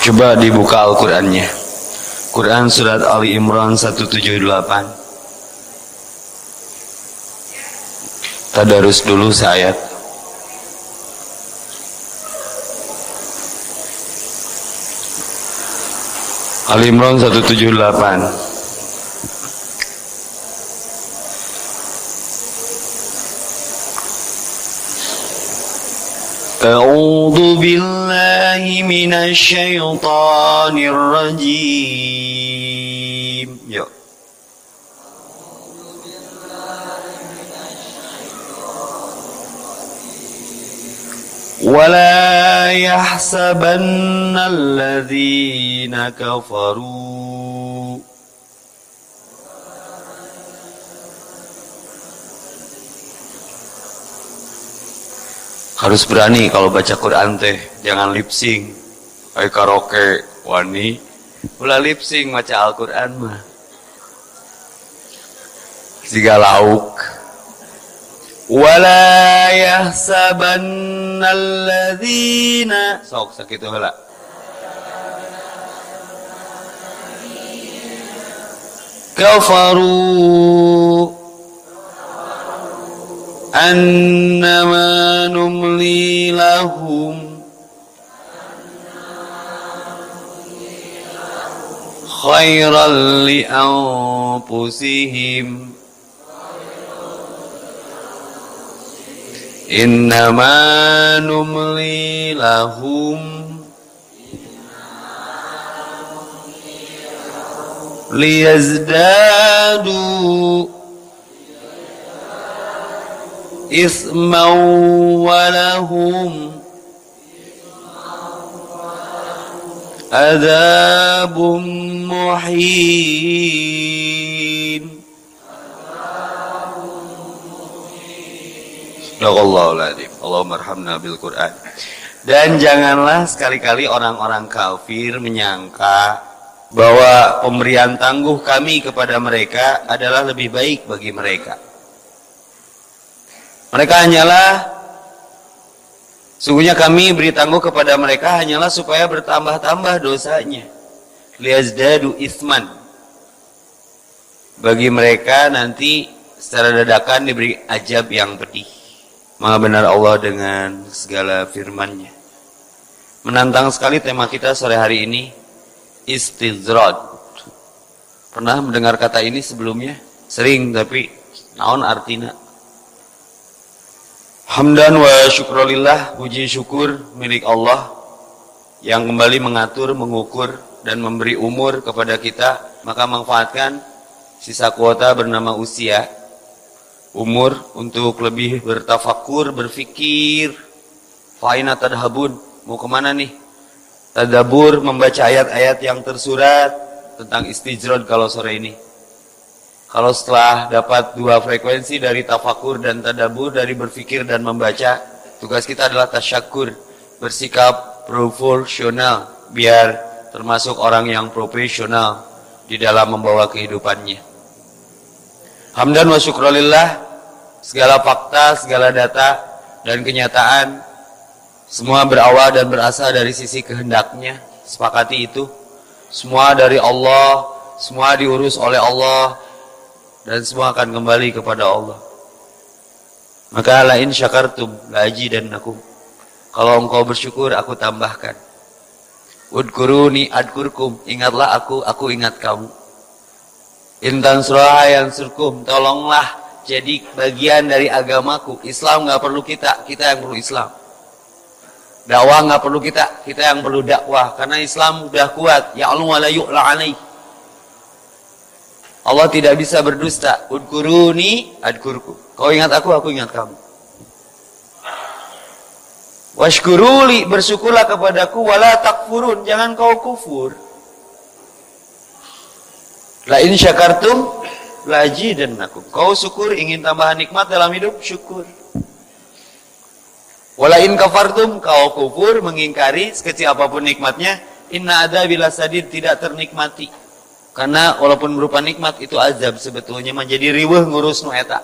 Coba dibuka Al-Qur'annya. Quran surat Ali Imran 178. Tadarus dulu saya. Ali Imran 178. أعوذ بالله من الشيطان الرجيم. ولا يحسبن الذين كفروا harus berani kalau baca Quran teh jangan lip sync. Kayak karaoke wani. Ulah lip sync baca Al-Quran mah. Jika lauk. Wala yahsabanna alladzina sok sakit heula kafaru أنما نملي لهم خيرا لأنفسهم إنما نملي لهم ليزدادوا إثما ولهم عذاب محين Sadaqallahul Allahumma arhamna bil Qur'an. Dan janganlah sekali-kali orang-orang kafir menyangka bahwa pemberian tangguh kami kepada mereka adalah lebih baik bagi mereka. Mereka hanyalah Sungguhnya kami beri tangguh kepada mereka hanyalah supaya bertambah-tambah dosanya. Liazdadu isman. Bagi mereka nanti secara dadakan diberi ajab yang pedih. Maha benar Allah dengan segala firman-Nya. Menantang sekali tema kita sore hari ini. Istizrad. Pernah mendengar kata ini sebelumnya? Sering tapi naon artinya? Hamdan wa syukrulillah, puji syukur milik Allah yang kembali mengatur, mengukur dan memberi umur kepada kita, maka manfaatkan sisa kuota bernama usia, umur untuk lebih bertafakur, berfikir, faina tadhabun, mau ke mana nih? Tadabur membaca ayat-ayat yang tersurat tentang istijrod kalau sore ini. Kalau setelah dapat dua frekuensi dari tafakur dan tadabur, dari berfikir dan membaca, tugas kita adalah tasyakur, bersikap profesional, biar termasuk orang yang profesional di dalam membawa kehidupannya. Hamdan wa syukrolillah, segala fakta, segala data, dan kenyataan, semua berawal dan berasal dari sisi kehendaknya, sepakati itu. Semua dari Allah, semua diurus oleh Allah, dan semua akan kembali kepada Allah. Maka lain syakartum laji dan aku. Kalau engkau bersyukur aku tambahkan. Udkuruni adkurkum. Ingatlah aku, aku ingat kamu. Intan surah yang surkum. Tolonglah jadi bagian dari agamaku. Islam nggak perlu kita, kita yang perlu Islam. Dakwah nggak perlu kita, kita yang perlu dakwah. Karena Islam sudah kuat. Ya Allah la yu'la alaih. Allah tidak bisa berdusta. Udkuruni adkurku. Kau ingat aku, aku ingat kamu. Washkuruli bersyukurlah kepadaku wala takfurun jangan kau kufur. La in syakartum laji dan aku. Kau syukur ingin tambahan nikmat dalam hidup syukur. Wala in kafartum kau kufur mengingkari sekecil apa pun nikmatnya inna ada bila sadir tidak ternikmati. Karena walaupun berupa nikmat itu azab sebetulnya menjadi riweh ngurus nu eta.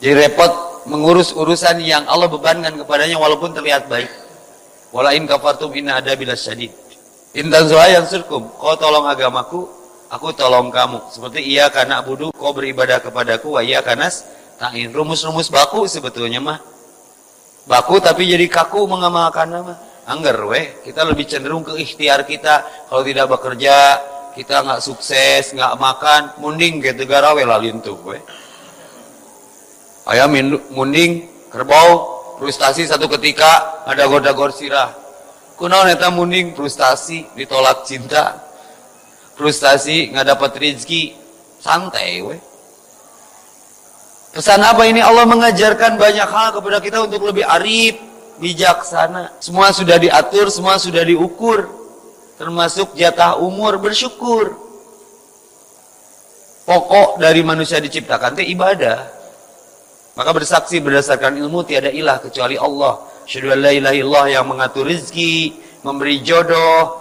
Jadi repot mengurus urusan yang Allah bebankan kepadanya walaupun terlihat baik. Wala in kafartum inna ada bila syadid. Intan yang surkum. Kau tolong agamaku, aku tolong kamu. Seperti iya karena budu, kau beribadah kepadaku, wa iya karena ta'in. Rumus-rumus baku sebetulnya mah. Baku tapi jadi kaku mengamalkan nama. Angger weh, kita lebih cenderung ke ikhtiar kita. Kalau tidak bekerja, kita nggak sukses, nggak makan, munding gitu garawe lalintuh weh. Ayam munding, kerbau, frustasi satu ketika ada goda-gor sirah. Kunaon munding frustasi ditolak cinta? Frustasi nggak dapat rezeki? Santai we pesan apa ini? Allah mengajarkan banyak hal kepada kita untuk lebih arif bijaksana semua sudah diatur semua sudah diukur termasuk jatah umur bersyukur pokok dari manusia diciptakan itu ibadah maka bersaksi berdasarkan ilmu tiada ilah kecuali Allah. Syahadu la illallah yang mengatur rezeki, memberi jodoh,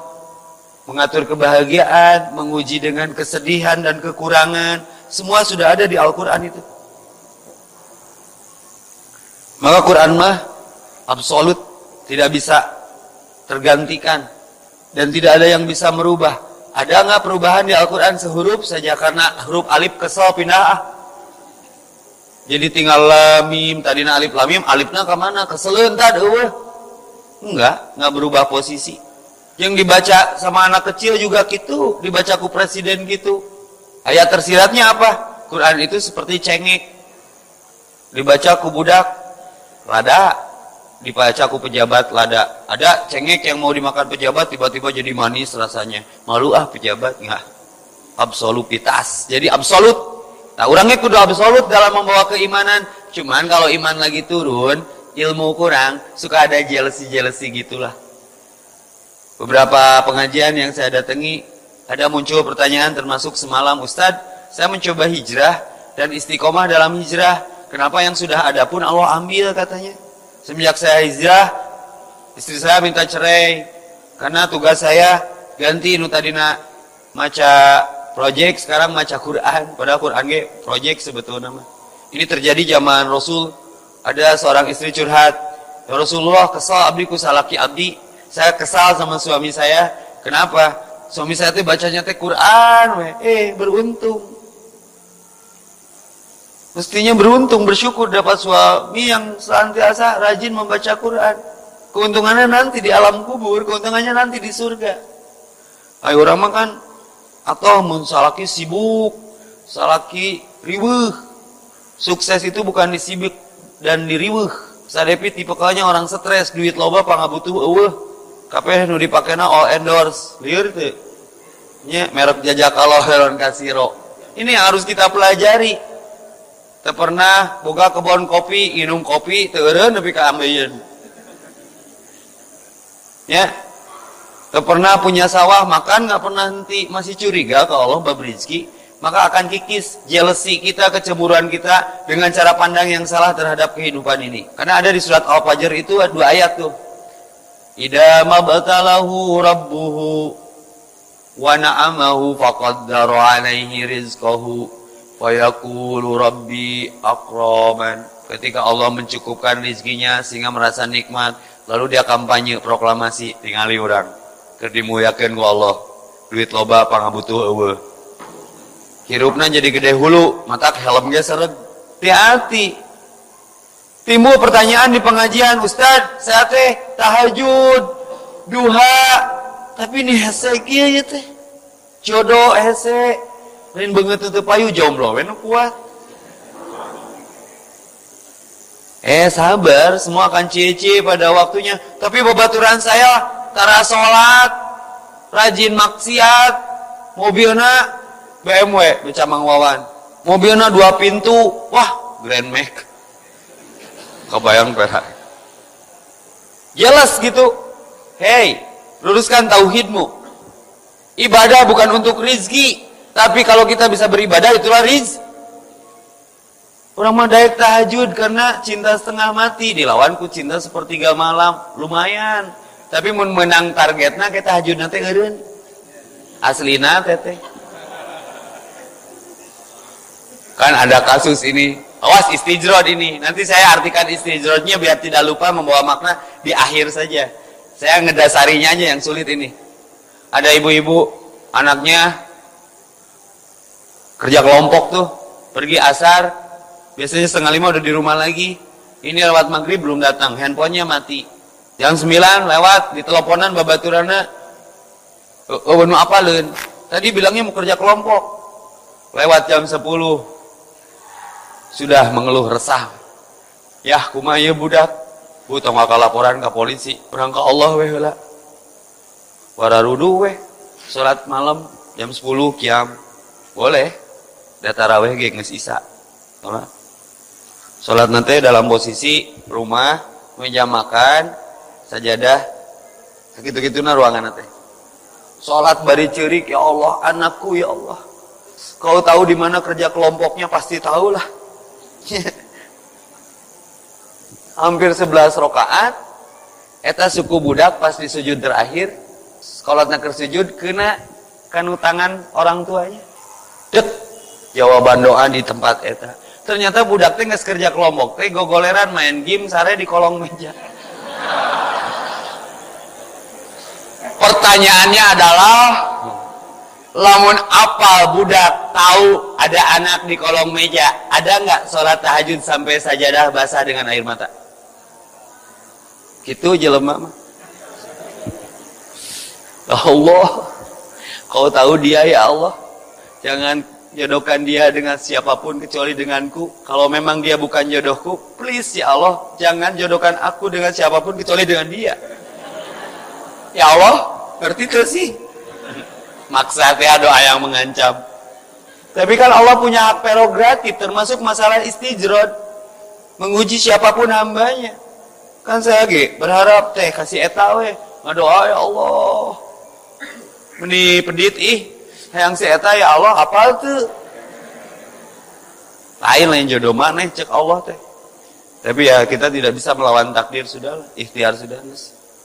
mengatur kebahagiaan, menguji dengan kesedihan dan kekurangan. Semua sudah ada di Al-Quran itu. Maka Quran mah absolut tidak bisa tergantikan. Dan tidak ada yang bisa merubah. Ada nggak perubahan di Al-Quran sehuruf saja? Karena huruf alif kesal pindah jadi tinggal lamim tadi na alif lamim alifnya ke mana ke selentar enggak enggak berubah posisi. Yang dibaca sama anak kecil juga gitu. Dibaca ku presiden gitu. Ayat tersiratnya apa? Quran itu seperti cengek. Dibaca ku budak lada dibaca ku pejabat lada ada cengek yang mau dimakan pejabat tiba-tiba jadi manis rasanya malu ah pejabat enggak absolutitas jadi absolut Nah, orangnya kudu absolut dalam membawa keimanan. Cuman kalau iman lagi turun, ilmu kurang, suka ada jealousy-jealousy gitulah. Beberapa pengajian yang saya datangi, ada muncul pertanyaan termasuk semalam, Ustadz, saya mencoba hijrah dan istiqomah dalam hijrah. Kenapa yang sudah ada pun Allah ambil katanya. Semenjak saya hijrah, istri saya minta cerai. Karena tugas saya ganti nutadina maca project sekarang maca Quran. Padahal Quran ge project sebetulnya mah. Ini terjadi zaman Rasul. Ada seorang istri curhat ya Rasulullah kesal abdi ku salaki abdi. Saya kesal sama suami saya. Kenapa? Suami saya tuh bacanya teh Quran eh beruntung mestinya beruntung bersyukur dapat suami yang senantiasa rajin membaca Quran. Keuntungannya nanti di alam kubur keuntungannya nanti di surga. Ayo orang makan. Atau mun salaki sibuk salaki riweuh sukses itu bukan disibuk dan diriweuh sadepi tipikalnya orang stres duit loba pangabutuh eueuh. Kabeh nu dipakena all endorse. Lieur teu nya merek jajak Allah heron kasiro. Ini harus kita pelajari teu pernah boga kebon kopi minum kopi nepi ka ambeien ya Gak pernah punya sawah makan, gak pernah nanti masih curiga kalau Allah bab rizki, maka akan kikis jealousy kita, kecemburuan kita dengan cara pandang yang salah terhadap kehidupan ini. Karena ada di surat Al-Fajr itu dua ayat tuh. Ida mabtalahu rabbuhu wa na'amahu faqaddara alaihi rizqahu wa yaqulu rabbi akraman. Ketika Allah mencukupkan rizkinya sehingga merasa nikmat, lalu dia kampanye proklamasi tinggali orang. Dimuyakan ku Allah duit loba pangabutuh eueuh hirupna jadi gede hulu mata helmnya seret. Hati-hati. Timbul pertanyaan di pengajian Ustad saya teh tahajud duha tapi nih hese kia ya teh? Jodoh hese lain banget tutup payu jomblo wena kuat. Eh sabar, semua akan cie-cie pada waktunya. Tapi babaturan saya tara sholat rajin maksiat mobilnya BMW Mang Wawan. Mobilnya dua pintu wah Grand Max. Kebayang perak jelas gitu. Hei luruskan tauhidmu. Ibadah bukan untuk rizki tapi kalau kita bisa beribadah itulah rizki Orang mah dayak tahajud karena cinta setengah mati. Dilawanku cinta sepertiga malam. Lumayan. Tapi mun menang targetna kita hajud nanti ngeureun aslina teteh kan ada kasus ini. Awas istijrod ini. Nanti saya artikan istijrodnya biar tidak lupa membawa makna di akhir saja. Saya ngedasarinya aja yang sulit ini. Ada ibu-ibu, anaknya kerja kelompok tuh, pergi asar, biasanya setengah lima udah di rumah lagi. Ini lewat maghrib belum datang, handphonenya mati. Jam sembilan lewat, di teleponan babaturana, oh, oh apa len? Tadi bilangnya mau kerja kelompok. Lewat jam sepuluh, sudah mengeluh resah. Yah, kumaya budak. Bu, tong laporan ke polisi. Orang ke Allah weh lah. Wararudu weh. Salat malam jam 10 kiam. Boleh. Data raweh ge geus isa. Salat nanti dalam posisi rumah, meja makan, sajadah, segitu-gitu na ruangan nanti. Salat bari cerik, ya Allah, anakku ya Allah. Kau tahu di mana kerja kelompoknya pasti tahu lah. Hampir 11 rokaat, eta suku budak pas di sujud terakhir, sekolahnya sujud kena kanu tangan orang tuanya. Dek, jawaban doa di tempat eta. Ternyata budak teh nggak kerja kelompok teh gogoleran main game sare di kolong meja. Pertanyaannya adalah lamun apa budak tahu ada anak di kolong meja, ada nggak sholat tahajud sampai sajadah basah dengan air mata? Gitu jelema mah. Allah, kau tahu dia ya Allah. Jangan jodohkan dia dengan siapa pun kecuali denganku. Kalau memang dia bukan jodohku, please ya Allah, jangan jodohkan aku dengan siapa pun kecuali dengan dia. Ya Allah, ngerti tuh sih? Maksa doa yang mengancam. Tapi kan Allah punya hak prerogatif termasuk masalah istijrod. Menguji siapa pun hambanya. Kan saya lagi berharap teh kasih etawe. Ngadoa ya Allah. Meni pedit ih yang si eta ya Allah apa tuh. Lain lain jodoh mana cek Allah teh. Tapi ya kita tidak bisa melawan takdir sudah ikhtiar sudah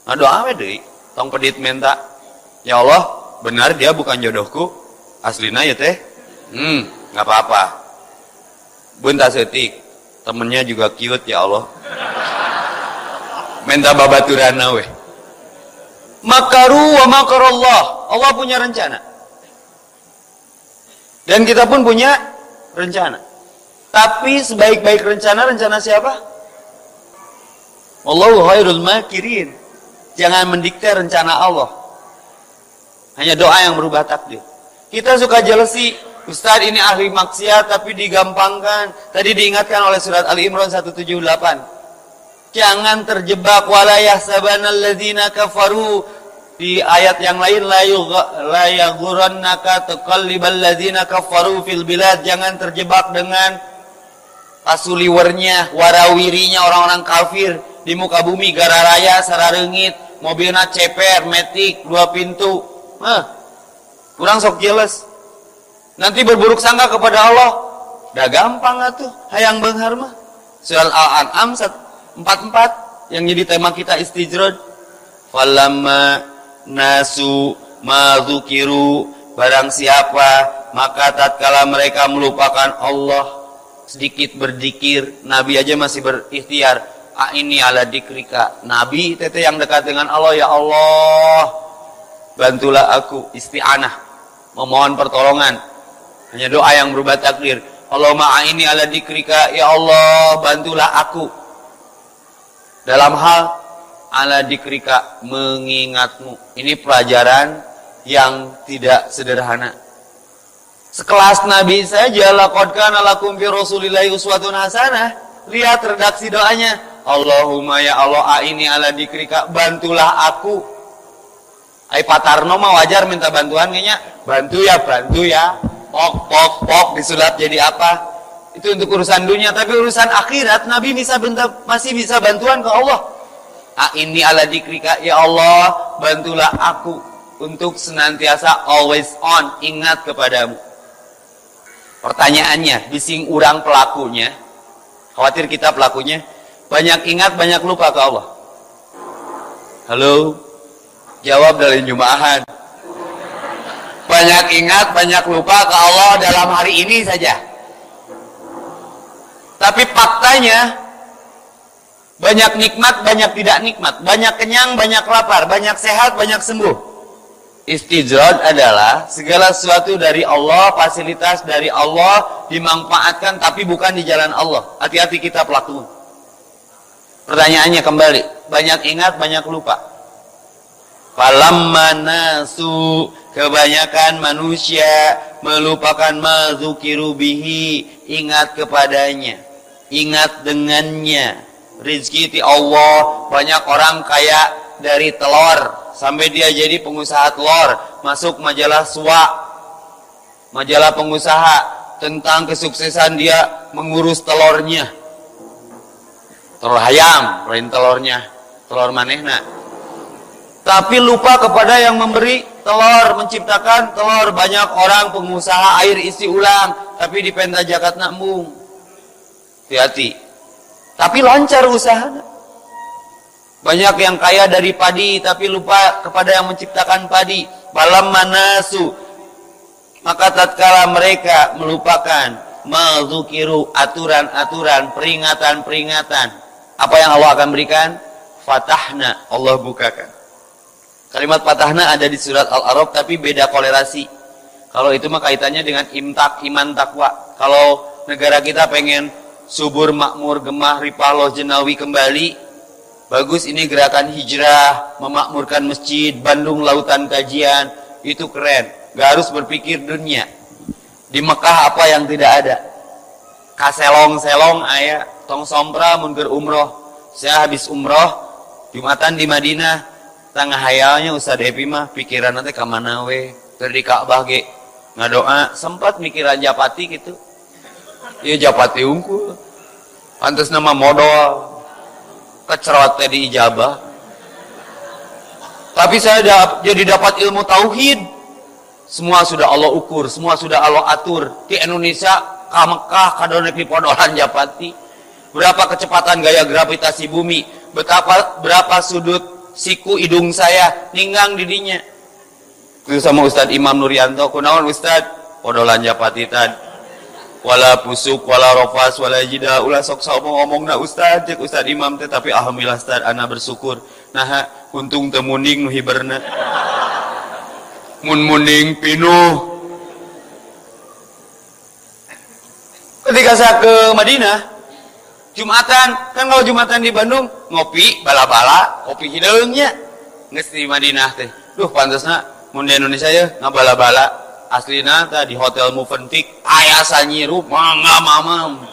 nah doa deh tong pedit minta ya Allah benar dia bukan jodohku. Aslina ya teh. Hmm nggak apa-apa. Bunta setik temennya juga cute ya Allah. Minta babaturan weh makaru wa makarallah. Allah punya rencana dan kita pun punya rencana. Tapi sebaik-baik rencana, rencana siapa? Allahu khairul makirin. Jangan mendikte rencana Allah. Hanya doa yang berubah takdir. Kita suka jealousy. Ustaz ini ahli maksiat tapi digampangkan. Tadi diingatkan oleh surat Ali Imran 178. Jangan terjebak walayah sabanal ladzina kafaru di ayat yang lain la yaghurannaka taqallibal ladzina kafaru fil bilad. Jangan terjebak dengan pasuliwernya warawirinya orang-orang kafir. Di muka bumi gara raya sararengit mobilnya ceper metik dua pintu. Hah, kurang sok jelas. Nanti berburuk sangka kepada Allah. Dah gampang atuh hayang benghar mah. Surat al-an'am 44 yang jadi tema kita istijrod falamma nasu mazukiru barang siapa maka tatkala mereka melupakan Allah sedikit berdikir Nabi aja masih berikhtiar. Ah ini ala dikrika. Nabi tete yang dekat dengan Allah ya Allah. Bantulah aku isti'anah. Memohon pertolongan. Hanya doa yang berubah takdir. Allah ma'a ini ala dikrika ya Allah bantulah aku. Dalam hal ala dikrika mengingatmu. Ini pelajaran yang tidak sederhana. Sekelas Nabi saja laqad kana lakum Rasulillahi uswatun hasanah. Lihat redaksi doanya. Allahumma ya Allah ini ala dikrika bantulah aku. Ai Patarno mah wajar minta bantuan kayaknya. Bantu ya, bantu ya. Pok pok pok disulap jadi apa? Itu untuk urusan dunia, tapi urusan akhirat Nabi bisa bentar, masih bisa bantuan ke Allah. Ah, ini ala dikrika ya Allah bantulah aku untuk senantiasa always on. Ingat kepadamu. Pertanyaannya bising urang pelakunya khawatir kita pelakunya banyak ingat banyak lupa ke Allah. Halo? Jawab dari jumaahan banyak ingat banyak lupa ke Allah dalam hari ini saja. Tapi faktanya Banyak nikmat, banyak tidak nikmat. Banyak kenyang, banyak lapar. Banyak sehat, banyak sembuh. Istijrad adalah segala sesuatu dari Allah, fasilitas dari Allah dimanfaatkan tapi bukan di jalan Allah. Hati-hati kita pelaku. Pertanyaannya kembali, banyak ingat, banyak lupa. Falamma nasu kebanyakan manusia melupakan mazukiru bihi ingat kepadanya ingat dengannya rizki ti Allah. Banyak orang kaya dari telur. Sampai dia jadi pengusaha telur. Masuk majalah SWA majalah pengusaha tentang kesuksesan dia mengurus telurnya. Telur ayam lain telurnya. Telur manehna tapi lupa kepada yang memberi telur, menciptakan telur. Banyak orang pengusaha air isi ulang, tapi di penta jakat nambung. Hati-hati. Tapi lancar usaha. Banyak yang kaya dari padi, tapi lupa kepada yang menciptakan padi. Balam manasu. Maka tatkala mereka melupakan mazukiru aturan-aturan, peringatan-peringatan. Apa yang Allah akan berikan? Fatahna, Allah bukakan Kalimat patahna ada di surat Al-Arab tapi beda kolerasi. Kalau itu mah kaitannya dengan imtak, iman takwa. Kalau negara kita pengen subur, makmur, gemah, ripaloh, jenawi kembali, bagus ini gerakan hijrah, memakmurkan masjid, Bandung lautan kajian, itu keren. Gak harus berpikir dunia. Di Mekah apa yang tidak ada? Kaselong-selong ayah, tong sompra mundur umroh. Saya habis umroh, Jumatan di Madinah, tengah hayalnya Ustaz Epi mah pikiran nanti ke mana we di Ka'bah ge sempat mikiran Japati gitu iya Japati unggul. Pantas nama modal. Kecerot di ijabah. Tapi saya dap, jadi dapat ilmu tauhid. Semua sudah Allah ukur semua sudah Allah atur. Di Indonesia ka Mekah kadonek podolan Japati. Berapa kecepatan gaya gravitasi bumi? Betapa berapa sudut siku hidung saya ninggang didinya? Itu sama Ustadz Imam Nuryanto kunaon Ustadz? Podolan japatitan wala pusuk wala rofas wala jida ulah sok ngomong ngomong na Ustadz cek Ustadz Imam teh tapi alhamdulillah Ustadz ana bersyukur nah untung temuning hiberna mun muning pinuh ketika saya ke Madinah Jumatan, kan kalau Jumatan di Bandung ngopi bala-bala, kopi hidungnya. Di Madinah teh. Duh pantasnya mun di Indonesia ya ngabala-bala. Aslina teh di Hotel Movenpick aya sanyiru mangga mamam.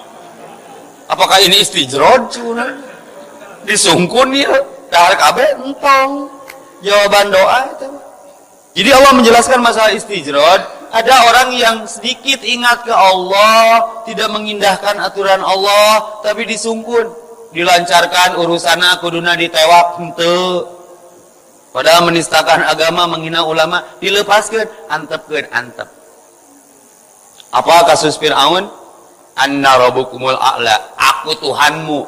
Apakah ini istijrod cuna? Disungkun ya, dahar kabe entong. Jawaban doa itu. Jadi Allah menjelaskan masalah istijrod ada orang yang sedikit ingat ke Allah, tidak mengindahkan aturan Allah, tapi disungkun, dilancarkan urusannya kuduna ditewak hente. Padahal menistakan agama, menghina ulama, dilepaskan, antepkan, antep. Apa kasus Fir'aun? Anna rabbukumul a'la. Aku Tuhanmu.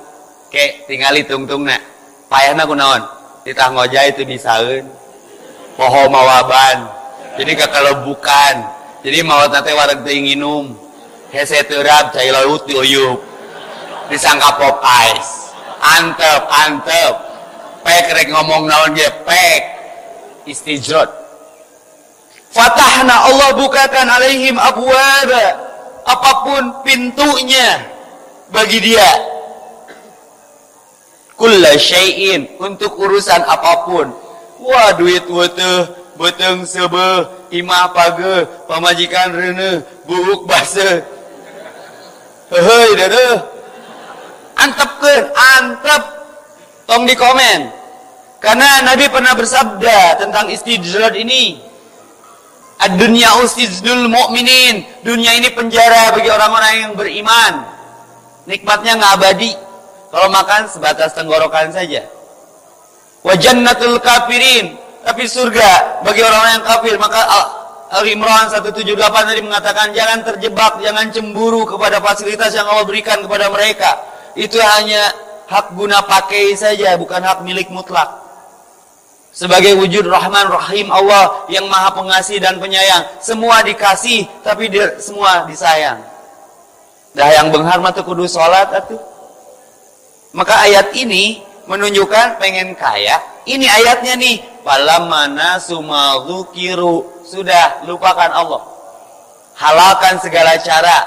Kek, tinggal hitung-tung nak. Payahna kunaon? Titah ngojai itu disaun. Poho mawaban jadi kalau bukan jadi mau tante wareg teh nginum hese terap cai laut diuyup disangka pop ice antep antep pek rek ngomong naon ge pek istijrot. Fatahna Allah bukakan alaihim abwaba apa pun pintunya bagi dia. Kulla syai'in untuk urusan apa pun. Wah duit weteh beteng sebe imah page pamajikan rene buruk basa hei dede antepkeun antep tong di komen karena Nabi pernah bersabda tentang istijrad ini. Dunia ustizdul mu'minin. Dunia ini penjara bagi orang-orang yang beriman. Nikmatnya nggak abadi. Kalau makan sebatas tenggorokan saja. Wajannatul kafirin. Tapi surga bagi orang-orang yang kafir. Maka Al-Imran 178 tadi mengatakan jangan terjebak jangan cemburu kepada fasilitas yang Allah berikan kepada mereka. Itu hanya hak guna pakai saja bukan hak milik mutlak sebagai wujud Rahman Rahim Allah yang maha pengasih dan penyayang semua dikasih tapi dia, semua disayang dah yang benghar mah kudu sholat atuh Maka ayat ini menunjukkan pengen kaya. Ini ayatnya nih. Falamana sumadzukiru. Sudah, lupakan Allah. Halalkan segala cara.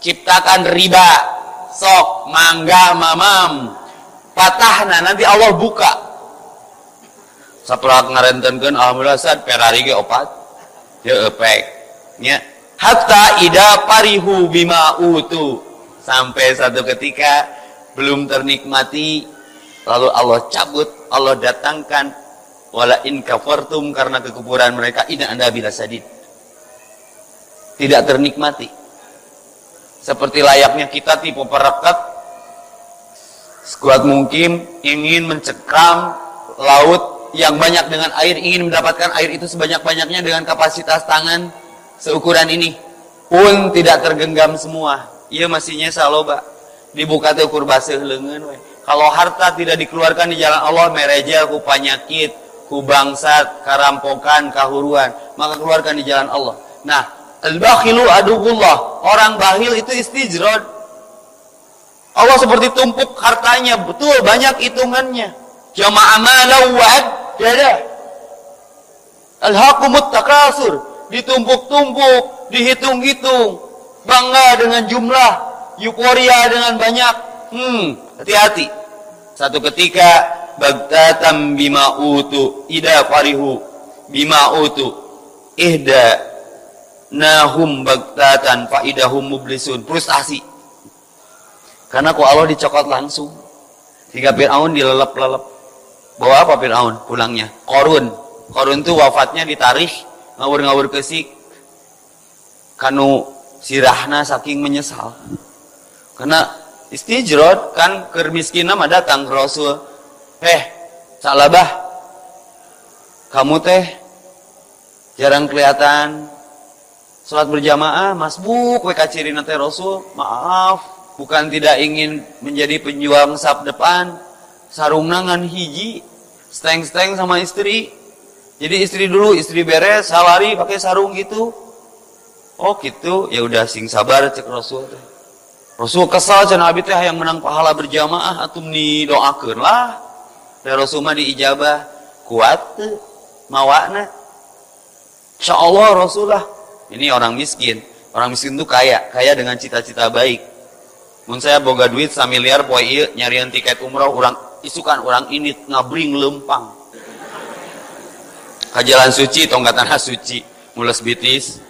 Ciptakan riba. Sok, mangga, mamam. Patahna, nanti Allah buka. Setelah ngarentenkan, Alhamdulillah saat Ferrari ge opat. Ya epek. Ya. Hatta ida parihu bima utu. Sampai satu ketika belum ternikmati lalu Allah cabut, Allah datangkan wala in kafartum karena kekufuran mereka ina anda bila sadid. Tidak ternikmati. Seperti layaknya kita tipe perekat sekuat mungkin ingin mencekam laut yang banyak dengan air, ingin mendapatkan air itu sebanyak-banyaknya dengan kapasitas tangan seukuran ini pun tidak tergenggam semua. Iya masihnya saloba. Dibuka teh ukur we. Kalau harta tidak dikeluarkan di jalan Allah merejel ku penyakit, ku bangsat, karampokan, kahuruan, maka keluarkan di jalan Allah. Nah, al-bakhilu adugullah. Orang bakhil itu istijrod. Allah seperti tumpuk hartanya, betul banyak hitungannya. Jama'a malau wa'ad dada. Al-hakumut takasur, ditumpuk-tumpuk, dihitung-hitung, bangga dengan jumlah, euforia dengan banyak. Hmm, hati-hati. Satu ketika bagtatam bima utu ida farihu bima utu ihda nahum bagtatan faidahum mublisun. Frustasi. Karena kok Allah dicokot langsung. Sehingga Fir'aun dilelep-lelep bawa apa Fir'aun pulangnya? Korun. Korun itu wafatnya ditarik ngawur-ngawur kesik. Kanu sirahna saking menyesal. Karena istijrod kan kermiskinam ada datang ke Rasul. Eh salabah kamu teh jarang kelihatan sholat berjamaah masbuk WK ciri teh Rasul maaf bukan tidak ingin menjadi penjual sap depan sarung nangan hiji steng-steng sama istri jadi istri dulu istri beres salari pakai sarung gitu Oh gitu, ya udah sing sabar cek Rasul. Rasul kesal cenah abi teh yang menang pahala berjamaah atum ni doakeun lah. Da Rasul mah diijabah kuat teu mawana. Insyaallah Rasulullah. Ini orang miskin. Orang miskin tuh kaya, kaya dengan cita-cita baik. Mun saya boga duit samiliar poe ieu nyarian tiket umroh orang isukan orang ini ngabring lempang. Kajalan suci tonggatan suci, mules bitis,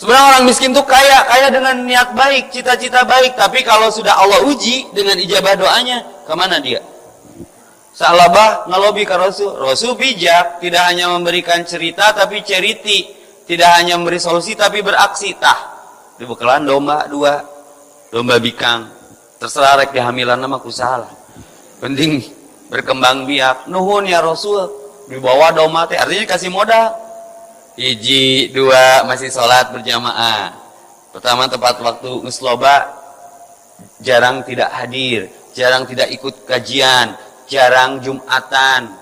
Sebenarnya orang miskin tuh kaya, kaya dengan niat baik, cita-cita baik. Tapi kalau sudah Allah uji dengan ijabah doanya, ke mana dia? Salabah ngelobi ke Rasul. Rasul bijak, tidak hanya memberikan cerita, tapi ceriti. Tidak hanya memberi solusi, tapi beraksi. Tah, dibekelan domba dua, domba bikang. Terserah rek dihamilan nama salah. Penting berkembang biak. Nuhun ya Rasul, dibawa domba teh, artinya kasih modal hiji dua masih sholat berjamaah pertama tepat waktu ngesloba jarang tidak hadir jarang tidak ikut kajian jarang jumatan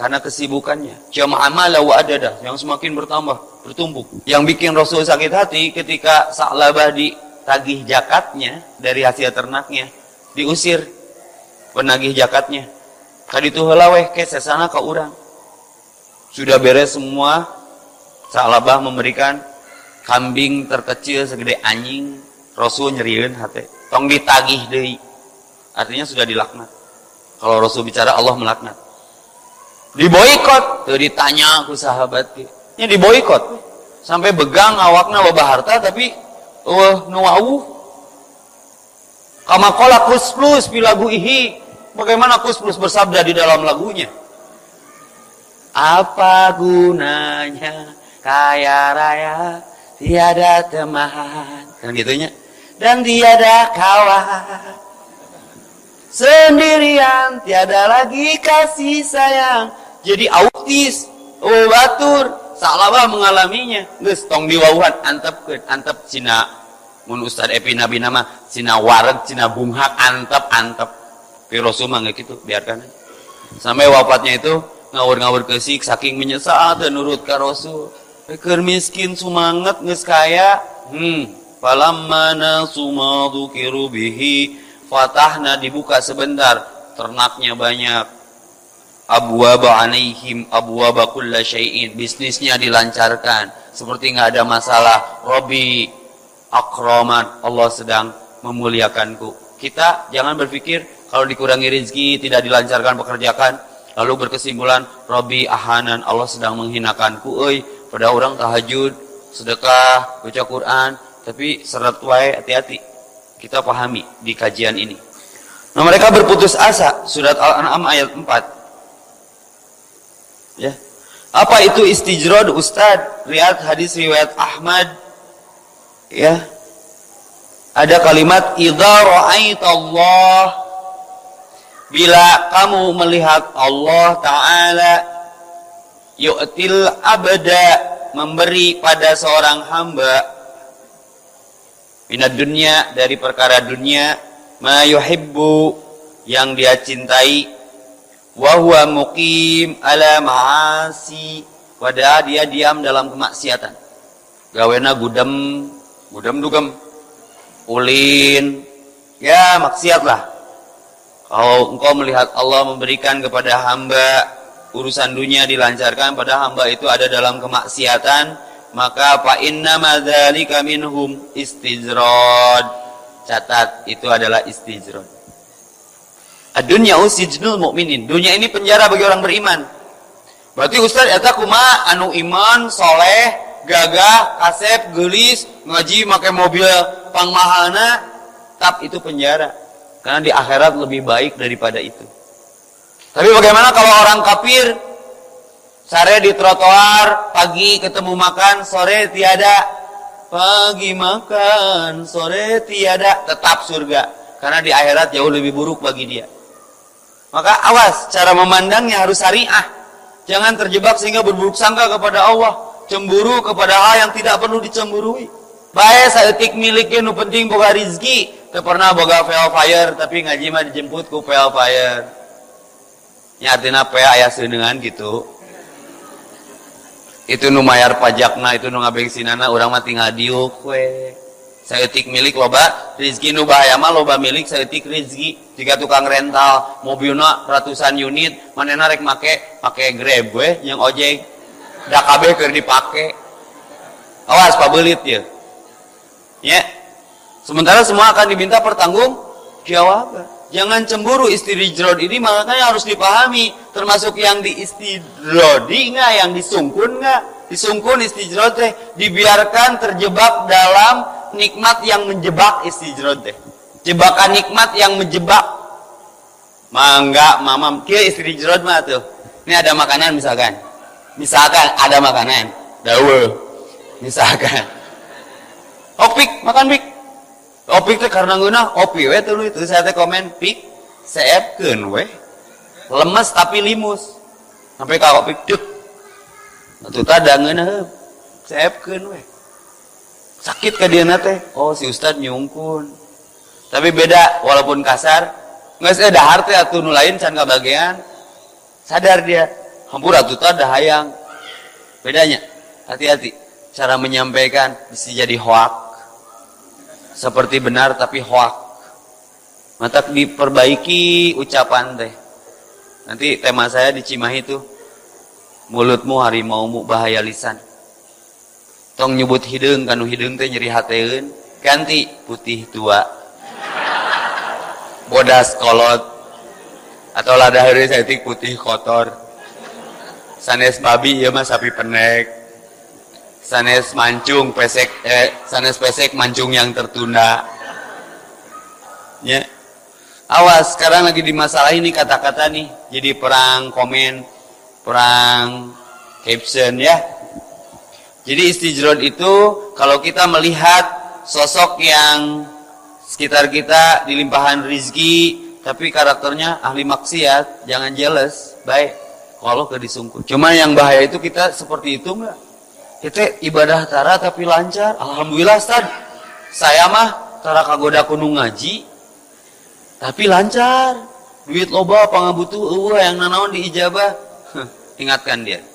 karena kesibukannya jamaah malah wa adadah yang semakin bertambah bertumpuk yang bikin Rasul sakit hati ketika Sa'labah ditagih jakatnya dari hasil ternaknya diusir penagih jakatnya tadi tuh helaweh ke sesana ke orang sudah beres semua Sa'labah memberikan kambing terkecil segede anjing. Rasul nyeriin hati. Tong ditagih deh. Artinya sudah dilaknat. Kalau Rasul bicara Allah melaknat. Diboikot. Tuh ditanya aku sahabat. Ini diboikot. Sampai begang awakna loba harta tapi uh, nuwawu. Kama kola kus plus lagu ihi. Bagaimana kus plus bersabda di dalam lagunya? Apa gunanya kaya raya tiada teman kan gitunya dan tiada kawan sendirian tiada lagi kasih sayang jadi autis oh batur. Salabah mengalaminya. Geus tong diwauhan antep antep cina mun Ustaz Epi Nabi nama cina wareg cina bumhak antep antep. Rasul mah gitu biarkan sampai wafatnya itu ngawur-ngawur kesik saking menyesal dan nurut ke Rasul. Keur miskin sumanget geus kaya. Hmm. Falamma nasu ma dzukiru bihi fatahna dibuka sebentar ternaknya banyak abwaba alaihim abwaba kulla syai'in. Bisnisnya dilancarkan. Seperti nggak ada masalah. Robi akroman Allah sedang memuliakanku. Kita jangan berpikir kalau dikurangi rezeki tidak dilancarkan pekerjaan lalu berkesimpulan Robi ahanan. Allah sedang menghinakanku. Oi pada orang tahajud sedekah baca Quran tapi seret wae hati-hati. Kita pahami di kajian ini. Nah mereka berputus asa. Surat Al-An'am ayat 4 ya. Apa itu istijrod Ustad lihat hadis riwayat Ahmad. Ya. Ada kalimat idza Allah bila kamu melihat Allah taala yu'til abda memberi pada seorang hamba minat dunia dari perkara dunia ma yuhibbu yang dia cintai wa huwa muqim ala ma'asi. Dia diam dalam kemaksiatan. Gawena gudem gudem dugem. Ulin. Ya maksiat lah kalau engkau melihat Allah memberikan kepada hamba urusan dunia dilancarkan pada hamba itu ada dalam kemaksiatan maka fa inna madzalika minhum istijrad catat itu adalah istijrad Adunya usijnul mukminin. Dunia ini penjara bagi orang beriman. Berarti Ustaz eta kuma anu iman, soleh, gagah, kasep, gelis, ngaji, pakai mobil pangmahana, tap itu penjara. Karena di akhirat lebih baik daripada itu. Tapi bagaimana kalau orang kafir Sare di trotoar, pagi ketemu makan, sore tiada. Pagi makan, sore tiada, tetap surga. Karena di akhirat jauh lebih buruk bagi dia. Maka awas, cara memandangnya harus syariah. Jangan terjebak sehingga berburuk sangka kepada Allah. Cemburu kepada hal yang tidak perlu dicemburui. Baik saeutik miliknya nu penting boga rizki. Teu pernah boga fail fire tapi ngaji mah dijemput ku fail fire. Nya artinya pe aya seuneugan gitu itu nu mayar pajakna itu nu ngabengsinana urang mah tinggal diuk saeutik milik loba rezeki nu bahaya mah loba milik saeutik rezeki jika tukang rental mobilna ratusan unit manehna rek make make grab we yang ojek. Da kabeh keur dipake. Awas pabelit ya. Ya. Sementara semua akan diminta pertanggung jawaban Jangan cemburu istidrod ini makanya harus dipahami termasuk yang di istidrodi nggak yang disungkun nggak? Disungkun istidrod teh dibiarkan terjebak dalam nikmat yang menjebak istidrod teh. Jebakan nikmat yang menjebak. Mangga mamam kia istidrod mah tuh. Ini ada makanan misalkan. Misalkan ada makanan. Dawe. Misalkan. Opik makan pik. Opik teh karena guna opi we tuh itu. Saya teh komen pik seepkeun we. Lemes tapi limus. Sampai ka opik dek atuh tadangeun heup. Seepkeun we sakit ka dia teh oh si ustad nyungkun. Tapi beda walaupun kasar nggak sih dahar teh atuh nu lain can bagian. Sadar dia hampur atuh teh hayang. Bedanya hati-hati cara menyampaikan bisa jadi hoak. Seperti benar tapi hoak. Mata diperbaiki ucapan teh. Nanti tema saya di Cimahi itu mulutmu harimaumu bahaya lisan tong nyebut hidung kanu hidung teh nyeri hateun. Ganti putih tua. Bodas kolot. Atau lada hari saya putih kotor. Sanes babi ya mas sapi penek. Sanes mancung pesek eh sanes pesek mancung yang tertunda. Ya awas sekarang lagi di masalah ini kata-kata nih. Jadi perang komen perang caption ya jadi istijrod itu kalau kita melihat sosok yang sekitar kita dilimpahan rizki tapi karakternya ahli maksiat jangan jealous. Baik kalau ke disungkul cuma yang bahaya itu kita seperti itu enggak kita ibadah tara tapi lancar. Alhamdulillah Ustaz. Saya mah tara kagoda kuno ngaji tapi lancar. Duit loba pangabutuh eueuh yang nanaon diijabah ingatkan dia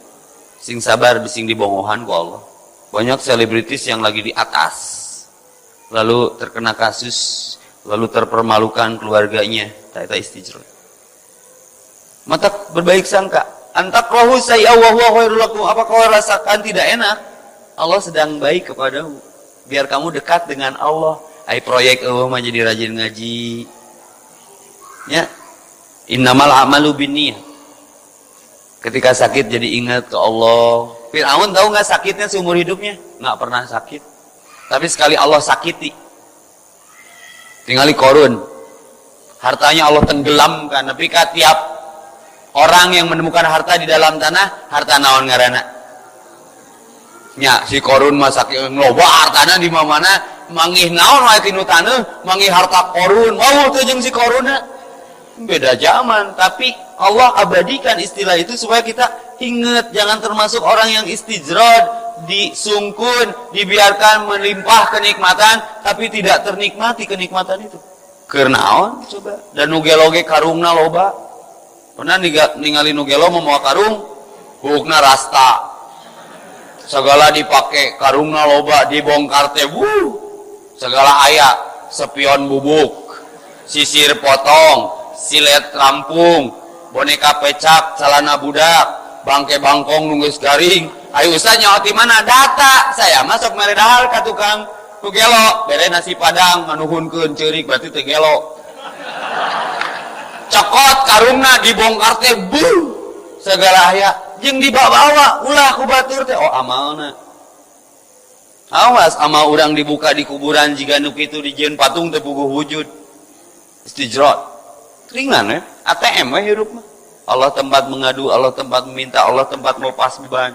sing sabar bising dibongohan ku Allah. Banyak selebritis yang lagi di atas. Lalu terkena kasus lalu terpermalukan keluarganya. Tak istijrod mata berbaik sangka. Antakrahu sayya wa huwa khairul lakum. Apa kau rasakan tidak enak? Allah sedang baik kepadamu. Biar kamu dekat dengan Allah. Ai proyek oh mah jadi rajin ngaji. Ya. Innamal amalu binniyah ketika sakit jadi ingat ke Allah. Fir'aun tahu nggak sakitnya seumur hidupnya? Nggak pernah sakit. Tapi sekali Allah sakiti. Tinggali korun hartanya Allah tenggelamkan tapi tiap orang yang menemukan harta di dalam tanah harta naon ngarana nya si korun masak loba hartana di mana manggih naon wae tinu taneuh manggih harta korun. Mau jeung si koruna beda zaman. Tapi Allah abadikan istilah itu supaya kita ingat. Jangan termasuk orang yang istijrod disungkun dibiarkan melimpah kenikmatan tapi tidak ternikmati kenikmatan itu. Kernaon coba. Dan nugeloge karungna loba. Pernah ningali nugelo mau karung? Hukna rasta. Segala dipakai karungna loba dibongkar teh segala ayat sepion bubuk. Sisir potong silet rampung boneka pecak celana budak bangke bangkong nunggus garing. Ayo ustaz nyawati mana? Data. Saya masuk meredahal ke tukang ku gelo bere nasi padang manuhunkeun ceurik berarti teh gelo. Cokot karungna dibongkar teh bu segala ayat jeung dibawa ulah ku batur teh. Oh amalna. Awas ama orang dibuka di kuburan jika nuk itu dijen patung tepuguh wujud. Istijrot ringan ya? ATM ya hirup mah Allah tempat mengadu Allah tempat meminta Allah tempat mau pas beban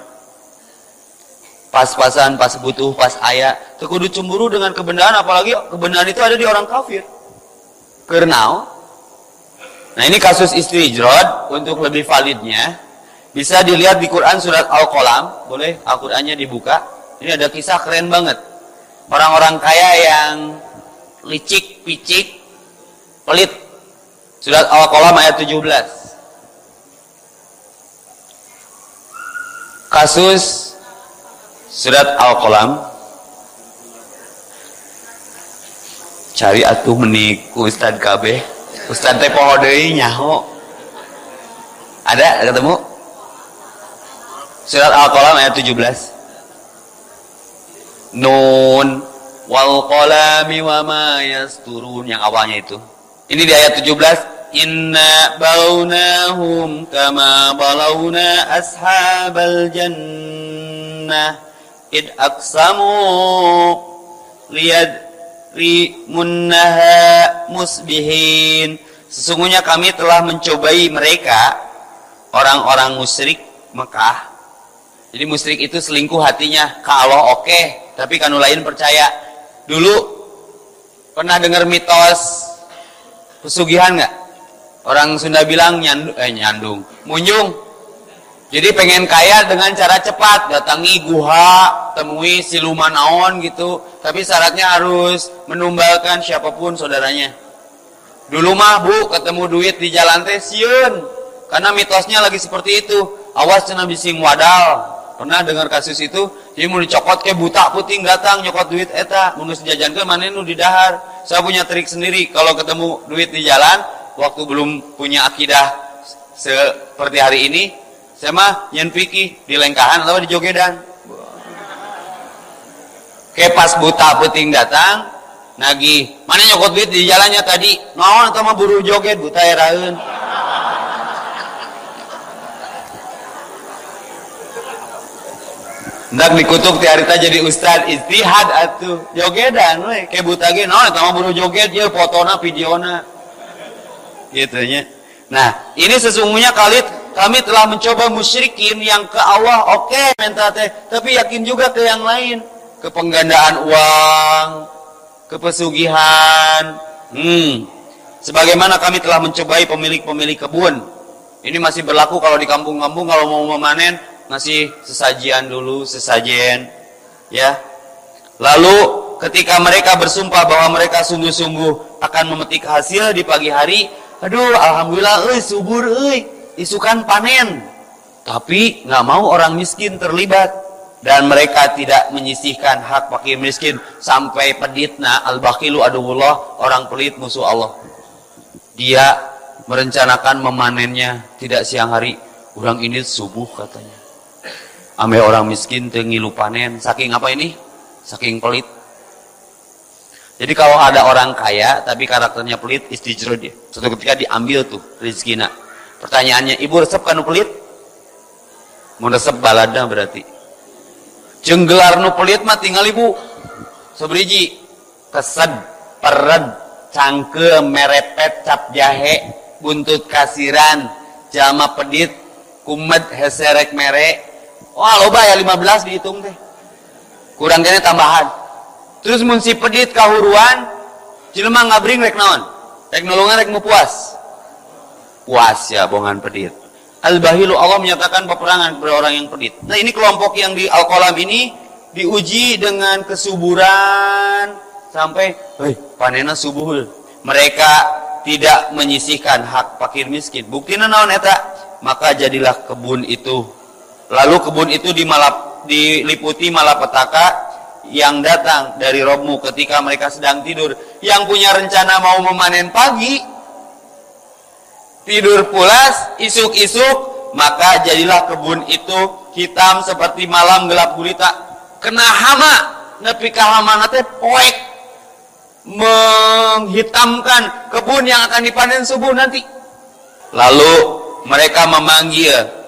pas-pasan pas butuh pas ayah tekudu cemburu dengan kebenaran apalagi kebenaran itu ada di orang kafir. Karena nah ini kasus istri jrod untuk lebih validnya bisa dilihat di Quran surat Al-Qalam. Boleh Al-Qurannya dibuka. Ini ada kisah keren banget. Orang-orang kaya yang licik, picik, pelit. Surat Al-Qalam ayat 17. Kasus surat Al-Qalam. Cari atuh menik Ustad KB Ustad teh poho deui nyaho. Ada ketemu? Surat Al-Qalam ayat 17 Nun wal qalami wa ma yasturun. Yang awalnya itu. Ini di ayat 17 Inna baunahum kama balawna ashabal jannah. Id aksamu liyad rimunnaha musbihin. Sesungguhnya kami telah mencobai mereka orang-orang musyrik Mekah. Jadi musyrik itu selingkuh hatinya. Ke Allah oke okay tapi kanu lain percaya. Dulu pernah dengar mitos pesugihan nggak? Orang Sunda bilang nyandung eh nyandung munjung. Jadi pengen kaya dengan cara cepat datangi guha temui siluman aon gitu. Tapi syaratnya harus menumbalkan siapa pun saudaranya. Dulu mah bu ketemu duit di jalan teh siun. Karena mitosnya lagi seperti itu. Awas cina bising wadal. Pernah dengar kasus itu? Jadi mau dicokot ke buta puting datang nyokot duit eta. Mau jajan ke mana nu di dahar saya punya trik sendiri kalau ketemu duit di jalan waktu belum punya akidah seperti hari ini saya mah nyen pikir di lengkahan atau di jogedan. Ke pas buta puting datang nagi mana nyokot duit di jalannya tadi? Naon atau mah buru joget buta eraeun Ndak dikutuk ti harita jadi ustad istihad atuh. Jogedan we kayak buta ge naon eta buru joget? Ye fotona videona. Gitu nya. Nah ini sesungguhnya kali kami telah mencoba musyrikin yang ke Allah oke okay, minta teh. Tapi yakin juga ke yang lain. Ke penggandaan uang ke pesugihan. Hmm. Sebagaimana kami telah mencobai pemilik-pemilik kebun. Ini masih berlaku kalau di kampung-kampung kalau mau memanen ngasih sesajian dulu, sesajen, ya. Lalu ketika mereka bersumpah bahwa mereka sungguh-sungguh akan memetik hasil di pagi hari, aduh, alhamdulillah, eh subur, eh isukan panen. Tapi nggak mau orang miskin terlibat. dan mereka tidak menyisihkan hak fakir miskin sampai peditna al-bakhilu adullah orang pelit musuh Allah dia merencanakan memanennya tidak siang hari orang ini subuh katanya ame orang miskin tengilu panen saking apa ini? Saking pelit. Jadi kalau ada orang kaya tapi karakternya pelit istijro dia. Suatu ketika diambil tuh rezeki pertanyaannya ibu resep kanu pelit? Mau resep balada berarti. Jenggelar nu pelit mah tinggal ibu. Seberiji kesed pered cangke merepet cap jahe buntut kasiran jama pedit kumet heserek mere wah loba ya 15 dihitung teh kurang kene tambahan terus mun si pedit kahuruan jelema ngabring rek naon rek nolongan rek puas puas ya bongan pedit Al-Bahilu Allah menyatakan peperangan kepada orang yang pedit. Nah ini kelompok yang di Al-Qalam ini diuji dengan kesuburan sampai hei, panena subuh. Mereka tidak menyisihkan hak fakir miskin. Bukti naon eta? Maka jadilah kebun itu. Lalu kebun itu dimalap, diliputi malapetaka yang datang dari Robmu ketika mereka sedang tidur. Yang punya rencana mau memanen pagi, tidur pulas, isuk-isuk, maka jadilah kebun itu hitam seperti malam gelap gulita. Kena hama, nepi hama nate poek menghitamkan kebun yang akan dipanen subuh nanti. Lalu mereka memanggil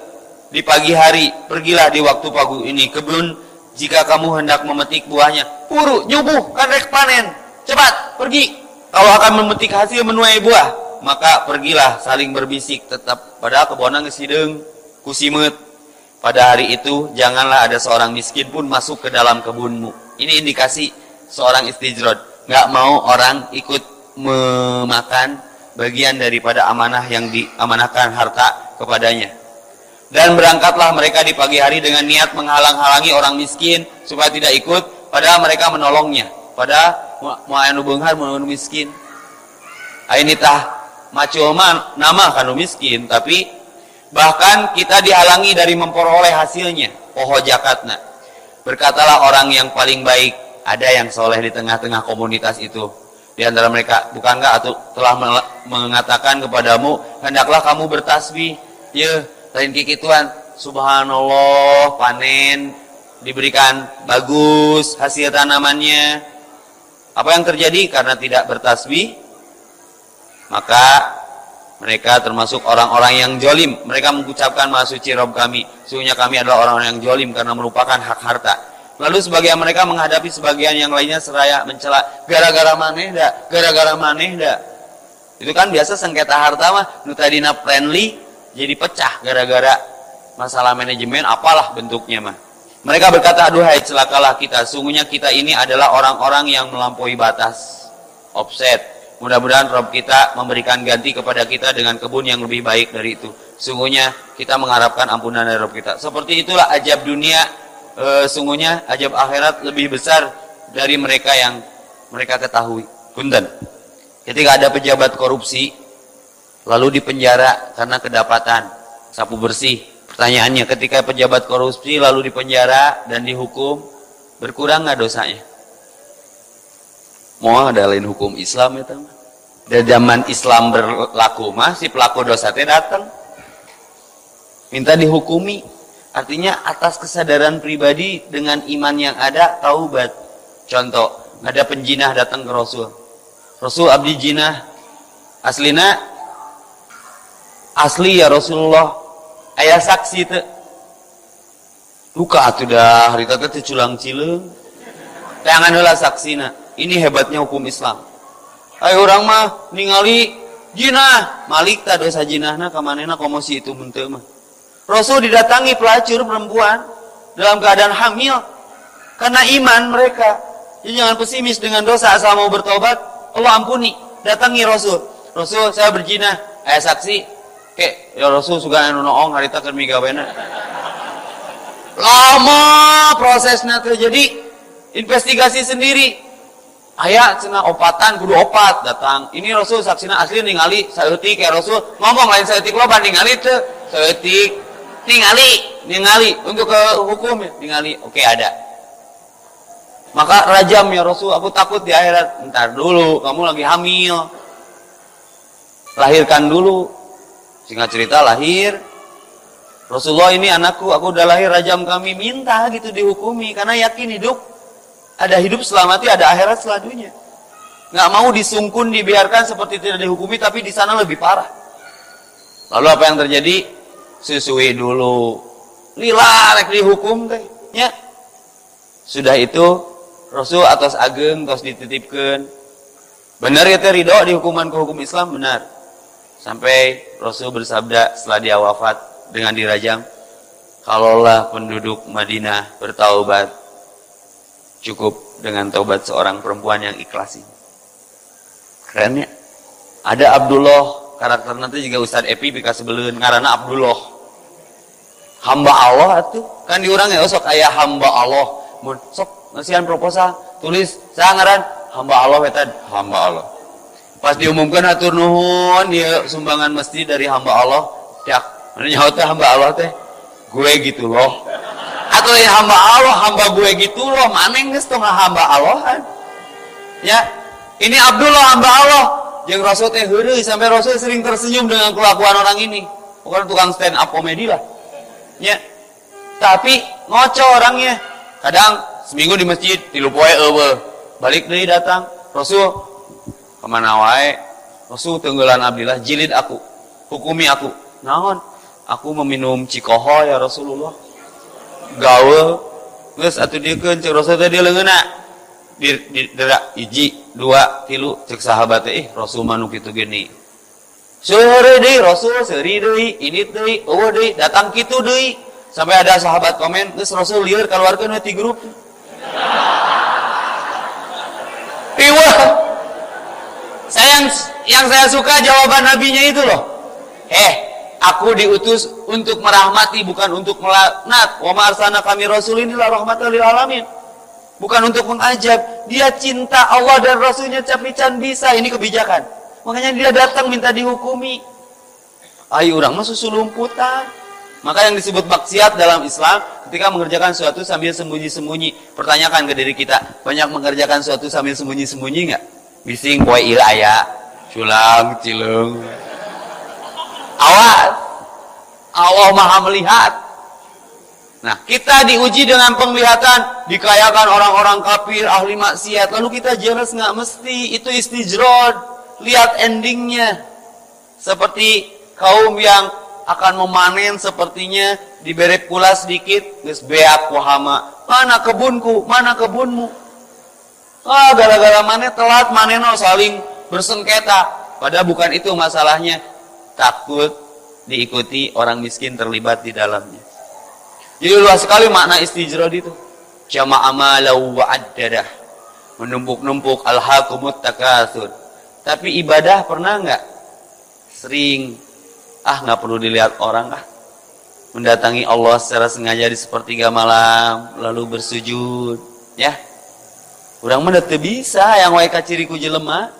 di pagi hari, pergilah di waktu pagi ini kebun jika kamu hendak memetik buahnya. Puru, nyubuh, kan rek panen. Cepat, pergi. Kalau akan memetik hasil menuai buah, maka pergilah saling berbisik tetap pada kebonan ngesideng kusimut pada hari itu janganlah ada seorang miskin pun masuk ke dalam kebunmu ini indikasi seorang istijrod nggak mau orang ikut memakan bagian daripada amanah yang diamanahkan harta kepadanya dan berangkatlah mereka di pagi hari dengan niat menghalang-halangi orang miskin supaya tidak ikut padahal mereka menolongnya. Pada mau anu beunghar mau miskin. Ini tah macul nama kanu miskin tapi bahkan kita dihalangi dari memperoleh hasilnya poho jakatna berkatalah orang yang paling baik ada yang soleh di tengah-tengah komunitas itu. Di antara mereka bukankah atau telah mengatakan kepadamu hendaklah kamu bertasbih. Ya lain kikituan subhanallah panen diberikan bagus hasil tanamannya apa yang terjadi karena tidak bertasbih maka mereka termasuk orang-orang yang jolim. Mereka mengucapkan maha suci Rob kami. Sungguhnya kami adalah orang-orang yang jolim karena merupakan hak harta. Lalu sebagian mereka menghadapi sebagian yang lainnya seraya mencela. Gara-gara maneh gara-gara maneh. Itu kan biasa sengketa harta mah nutadina friendly jadi pecah gara-gara masalah manajemen apalah bentuknya mah. Mereka berkata, aduhai celakalah kita. Sungguhnya kita ini adalah orang-orang yang melampaui batas. Offset Mudah-mudahan Rob kita memberikan ganti kepada kita dengan kebun yang lebih baik dari itu. Sungguhnya kita mengharapkan ampunan dari Rob kita. Seperti itulah ajab dunia, e, sungguhnya ajab akhirat lebih besar dari mereka yang mereka ketahui. Punten. Ketika ada pejabat korupsi, lalu dipenjara karena kedapatan sapu bersih. Pertanyaannya, ketika pejabat korupsi lalu dipenjara dan dihukum, berkurang nggak dosanya? Mau ada lain hukum Islam ya teman? Dari zaman Islam berlaku mah si pelaku dosa teh datang minta dihukumi. Artinya atas kesadaran pribadi dengan iman yang ada taubat. Contoh, ada penjinah datang ke Rasul. Rasul abdi jinah aslina asli ya Rasulullah ayah saksi itu luka atuh dah hari tadi culang cileng jangan saksi saksina ini hebatnya hukum Islam. Ayo orang mah ningali jinah, malik tak dosa jinahna kamanena komosi itu muntah mah. Rasul didatangi pelacur perempuan dalam keadaan hamil karena iman mereka. Jadi jangan pesimis dengan dosa asal mau bertobat, Allah ampuni. Datangi Rasul. Rasul saya berjinah, ayah saksi. Ke, ya Rasul suka anu noong harita keur migawena. Lama prosesnya terjadi investigasi sendiri. Ayah cina opatan kudu opat datang. Ini Rasul saksina asli ningali saeutik kayak Rasul. Ngomong lain saeutik lo banding ningali teu saeutik ningali ningali. Untuk ke hukum ningali. Oke ada. Maka rajam ya Rasul aku takut di akhirat. Ntar dulu kamu lagi hamil. Lahirkan dulu singkat cerita lahir. Rasulullah ini anakku aku udah lahir rajam kami. Minta gitu dihukumi karena yakin hidup ada hidup selamati ada akhirat selanjutnya nggak mau disungkun dibiarkan seperti tidak dihukumi tapi di sana lebih parah. Lalu apa yang terjadi? Susui dulu. Lila rek dihukum teh ya. Sudah itu Rasul atas ageng terus dititipkan. Benar ya teh ridho di hukuman ke hukum Islam? Benar sampai Rasul bersabda setelah dia wafat dengan dirajam kalaulah penduduk Madinah bertaubat cukup dengan taubat seorang perempuan yang ikhlas ini. Keren ya? Ada Abdullah karakter nanti juga Ustadz Epi bika sebelum karena Abdullah. Hamba Allah itu kan diurang ya sok kayak hamba Allah. Sok ngasihan proposal tulis saya ngaran hamba Allah hamba Allah pas diumumkan atur nuhun dia sumbangan masjid dari hamba Allah. Mana nyawa teh hamba Allah teh? Gue gitu loh. Atau ya hamba Allah hamba gue gitu loh. Mana geus teu hamba Allah kan ya ini Abdullah hamba Allah. Yang Rasul teh heureuy sampai Rasul sering tersenyum dengan kelakuan orang ini. Bukan tukang stand up komedi lah. Ya tapi ngoco orangnya. Kadang seminggu di masjid tilu poe eueuh. Balik deui datang Rasul ke mana wae? Rasul tenggelan Abdillah jilid aku. Hukumi aku. Naon? Aku meminum cikoho ya Rasulullah. Gawe. Geus atuh diekeun cek Rasul teh dia di, di hiji dua tilu cek sahabat eh Rasul manu kitu gini. Sore deh Rasul seri deh ini deh oh deh datang gitu deh sampai ada sahabat komen terus Rasul liar keluarkan di grup. Iwa saya yang, yang saya suka jawaban nabinya itu loh eh aku diutus untuk merahmati bukan untuk melaknat wa marsana kami rasul inilah rahmatan lil alamin bukan untuk mengajab dia cinta Allah dan Rasulnya tapi can bisa ini kebijakan Makanya dia datang minta dihukumi. Ayo orang masuk sulumputan. Maka yang disebut maksiat dalam Islam ketika mengerjakan sesuatu sambil sembunyi-sembunyi. Pertanyakan ke diri kita, banyak mengerjakan sesuatu sambil sembunyi-sembunyi nggak? Bising poe il aya, culang, cilung. Awas. Allah Maha melihat. Nah, kita diuji dengan penglihatan, dikayakan orang-orang kafir, ahli maksiat, lalu kita jelas nggak? Mesti. Itu istijrod. Lihat endingnya. Seperti kaum yang akan memanen sepertinya. Diberi pula sedikit. Geus beak wahama. Mana kebunku? Mana kebunmu ah gara-gara mana telat maneno saling bersengketa. Padahal bukan itu masalahnya. Takut diikuti orang miskin terlibat di dalamnya. Jadi luas sekali makna istijrod itu. Jama'a malau wa menumpuk-numpuk alhaqumut takatsur. Tapi ibadah pernah nggak? Sering. Ah nggak perlu dilihat orang ah. Mendatangi Allah secara sengaja di sepertiga malam lalu bersujud ya kurang mana bisa yang wae ciriku jelema.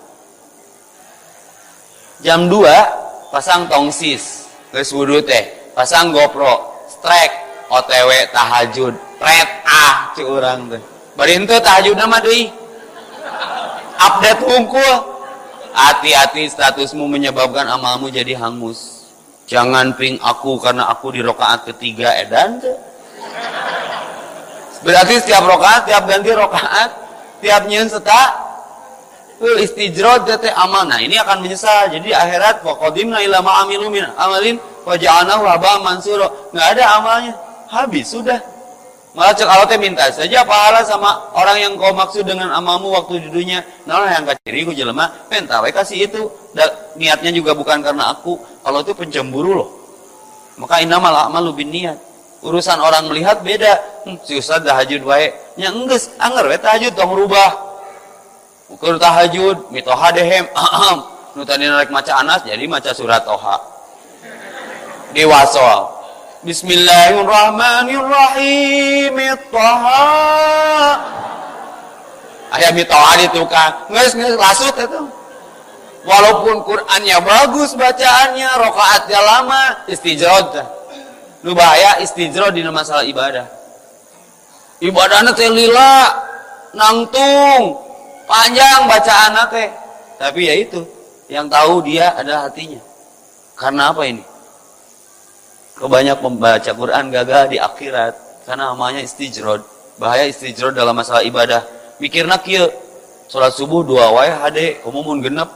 Jam 2 pasang tongsis. Geus wudu teh pasang GoPro strike OTW tahajud. Red ah ci urang teh. Bari henteu tahajud nama deui. Update hungkul Hati-hati statusmu menyebabkan amalmu jadi hangus. Jangan ping aku karena aku di rokaat ketiga edan tuh. Berarti setiap rokaat, tiap ganti rokaat, tiap nyun setak, istijrod jate amal. Nah ini akan menyesal. Jadi akhirat waqadimna ila ma'amilu min amalin waja'anahu haba mansuro. Nggak ada amalnya. Habis sudah. Malah cek teh minta saja pahala sama orang yang kau maksud dengan amalmu waktu di dunia. Nah yang kaciri ku jelema, minta we kasih itu. Da, niatnya juga bukan karena aku. Kalau itu pencemburu loh. Maka innamal a'malu bin niat. Urusan orang melihat beda. Hmm, si Ustaz tahajud wae. Nya enggeus, anger we tahajud tong rubah. Ukur tahajud, mitoha dehem. nu tadi naik maca Anas jadi maca surat Toha. Dewasa. Bismillahirrahmanirrahim. Taha. Ayah mitoha itu kan. Nges, nges, lasut itu. Walaupun Qur'annya bagus bacaannya, rokaatnya lama, istijrod. Lu bahaya istijro di masalah ibadah. Ibadahnya teh lila nangtung panjang bacaan teh. Tapi ya itu yang tahu dia adalah hatinya. Karena apa ini? Kebanyak membaca Quran gagal di akhirat karena namanya istijrod bahaya istijrod dalam masalah ibadah. Mikirna kieu sholat subuh dua wae hade umum genep.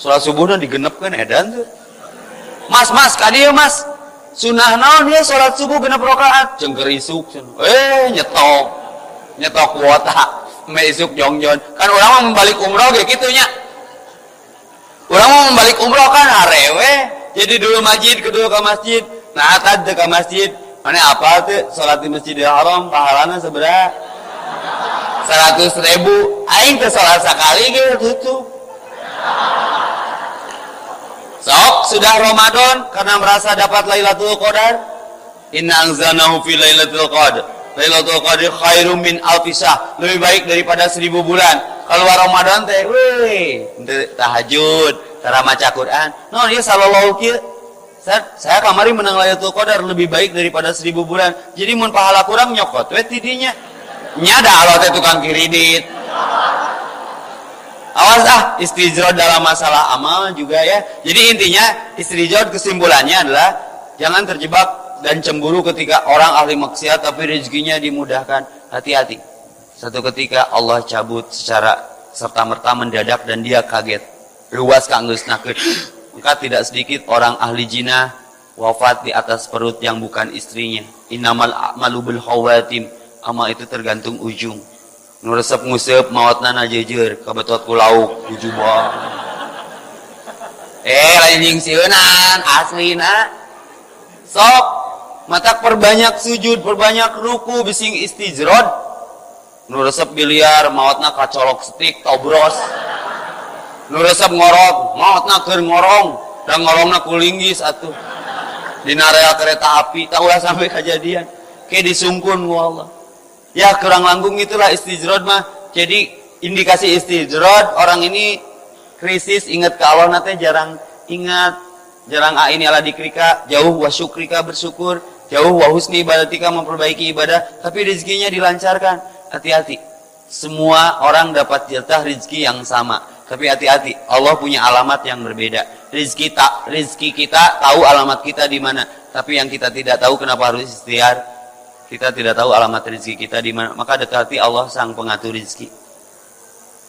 Sholat subuhnya digenepkan edan tuh. Mas mas kadieu mas sunah naon ya sholat subuh genep rakaat jeung isuk eh nyetok. Nyetok kuota. Me isuk jongjon kan orang mau membalik umroh kayak gitunya orang mau membalik umroh kan harewe jadi dulu masjid kedua ke masjid. Nah tadi ke masjid. Mana apa tuh? Sholat di masjidil haram pahalanya seberapa? Seratus ribu. Aing ke sholat sekali gitu sok sudah Ramadan karena merasa dapat Lailatul Qadar. Inna anzalnahu fi Lailatul Qadar. Lailatul Qadar khairum min alfisah lebih baik daripada seribu bulan. Kalau Ramadan teh weh tahajud cara maca Quran. No dia sallallahu kieu saya kamari menang Lailatul Qadar lebih baik daripada seribu bulan. Jadi mun pahala kurang nyokot we tidinya. Nyada Allah teh tukang kredit awas ah istijrod dalam masalah amal juga ya. Jadi intinya istijrod kesimpulannya adalah jangan terjebak dan cemburu ketika orang ahli maksiat tapi rezekinya dimudahkan. Hati-hati. Satu ketika Allah cabut secara serta merta mendadak dan dia kaget. Ruas kanggus nakut maka tidak sedikit orang ahli jina wafat di atas perut yang bukan istrinya. Innamal a'malu bil khawatim amal itu tergantung ujung nu resep ngusep mautna jejer kabetot ku lauk ujubah eh lain jeung sieunan aslina sok matak perbanyak sujud perbanyak ruku bising istijrod. Nu resep biliar mautna kacolok stik tobros. Nu resep ngorok mautna keur ngorong dan ngorongna kulinggis atuh. Di area kereta api tahulah sampai kejadian. Kayak disungkun Allah Ya kurang langgung itulah istijrod mah. Jadi indikasi istijrod orang ini krisis ingat ke Allah nanti jarang ingat. Jarang ah ini ala dikrika jauh wasyukrika bersyukur. Jauh wahusni ibadatika memperbaiki ibadah. Tapi rezekinya dilancarkan. Hati-hati. Semua orang dapat jatah rezeki yang sama. Tapi hati-hati Allah punya alamat yang berbeda. Rezeki tak rezeki kita tahu alamat kita di mana. Tapi yang kita tidak tahu kenapa harus istiar kita tidak tahu alamat rezeki kita di mana, maka dekati Allah sang pengatur rezeki.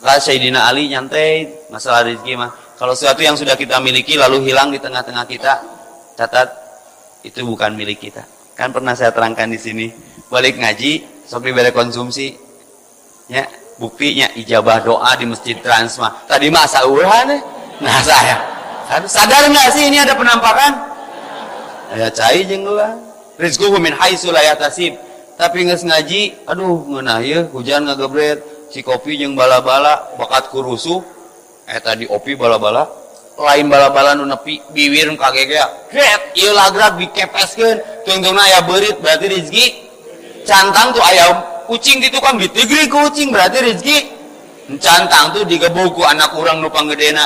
Lah Sayyidina Ali nyantai masalah rezeki mah. Kalau sesuatu yang sudah kita miliki lalu hilang di tengah-tengah kita, catat itu bukan milik kita. Kan pernah saya terangkan di sini. Balik ngaji, sopi balik konsumsi. Ya, buktinya ijabah doa di Masjid Transma. Tadi masa uran Nah, saya sadar nggak sih ini ada penampakan? Ya cai jenggulan rizquhu min haitsu la yahtasib. Tapi nges ngaji aduh ngeunah ya hujan ngagebret si kopi jeung bala-bala bakat kurusuh eh tadi opi bala-bala lain bala-bala nu nepi bibir kagegea gret ieu lagrak dikepeskeun. Tungtungna aya beurit berarti rezeki cantang tuh aya kucing di tukang ditigri kucing berarti rezeki cantang tuh digebuk ku anak urang nu panggedena.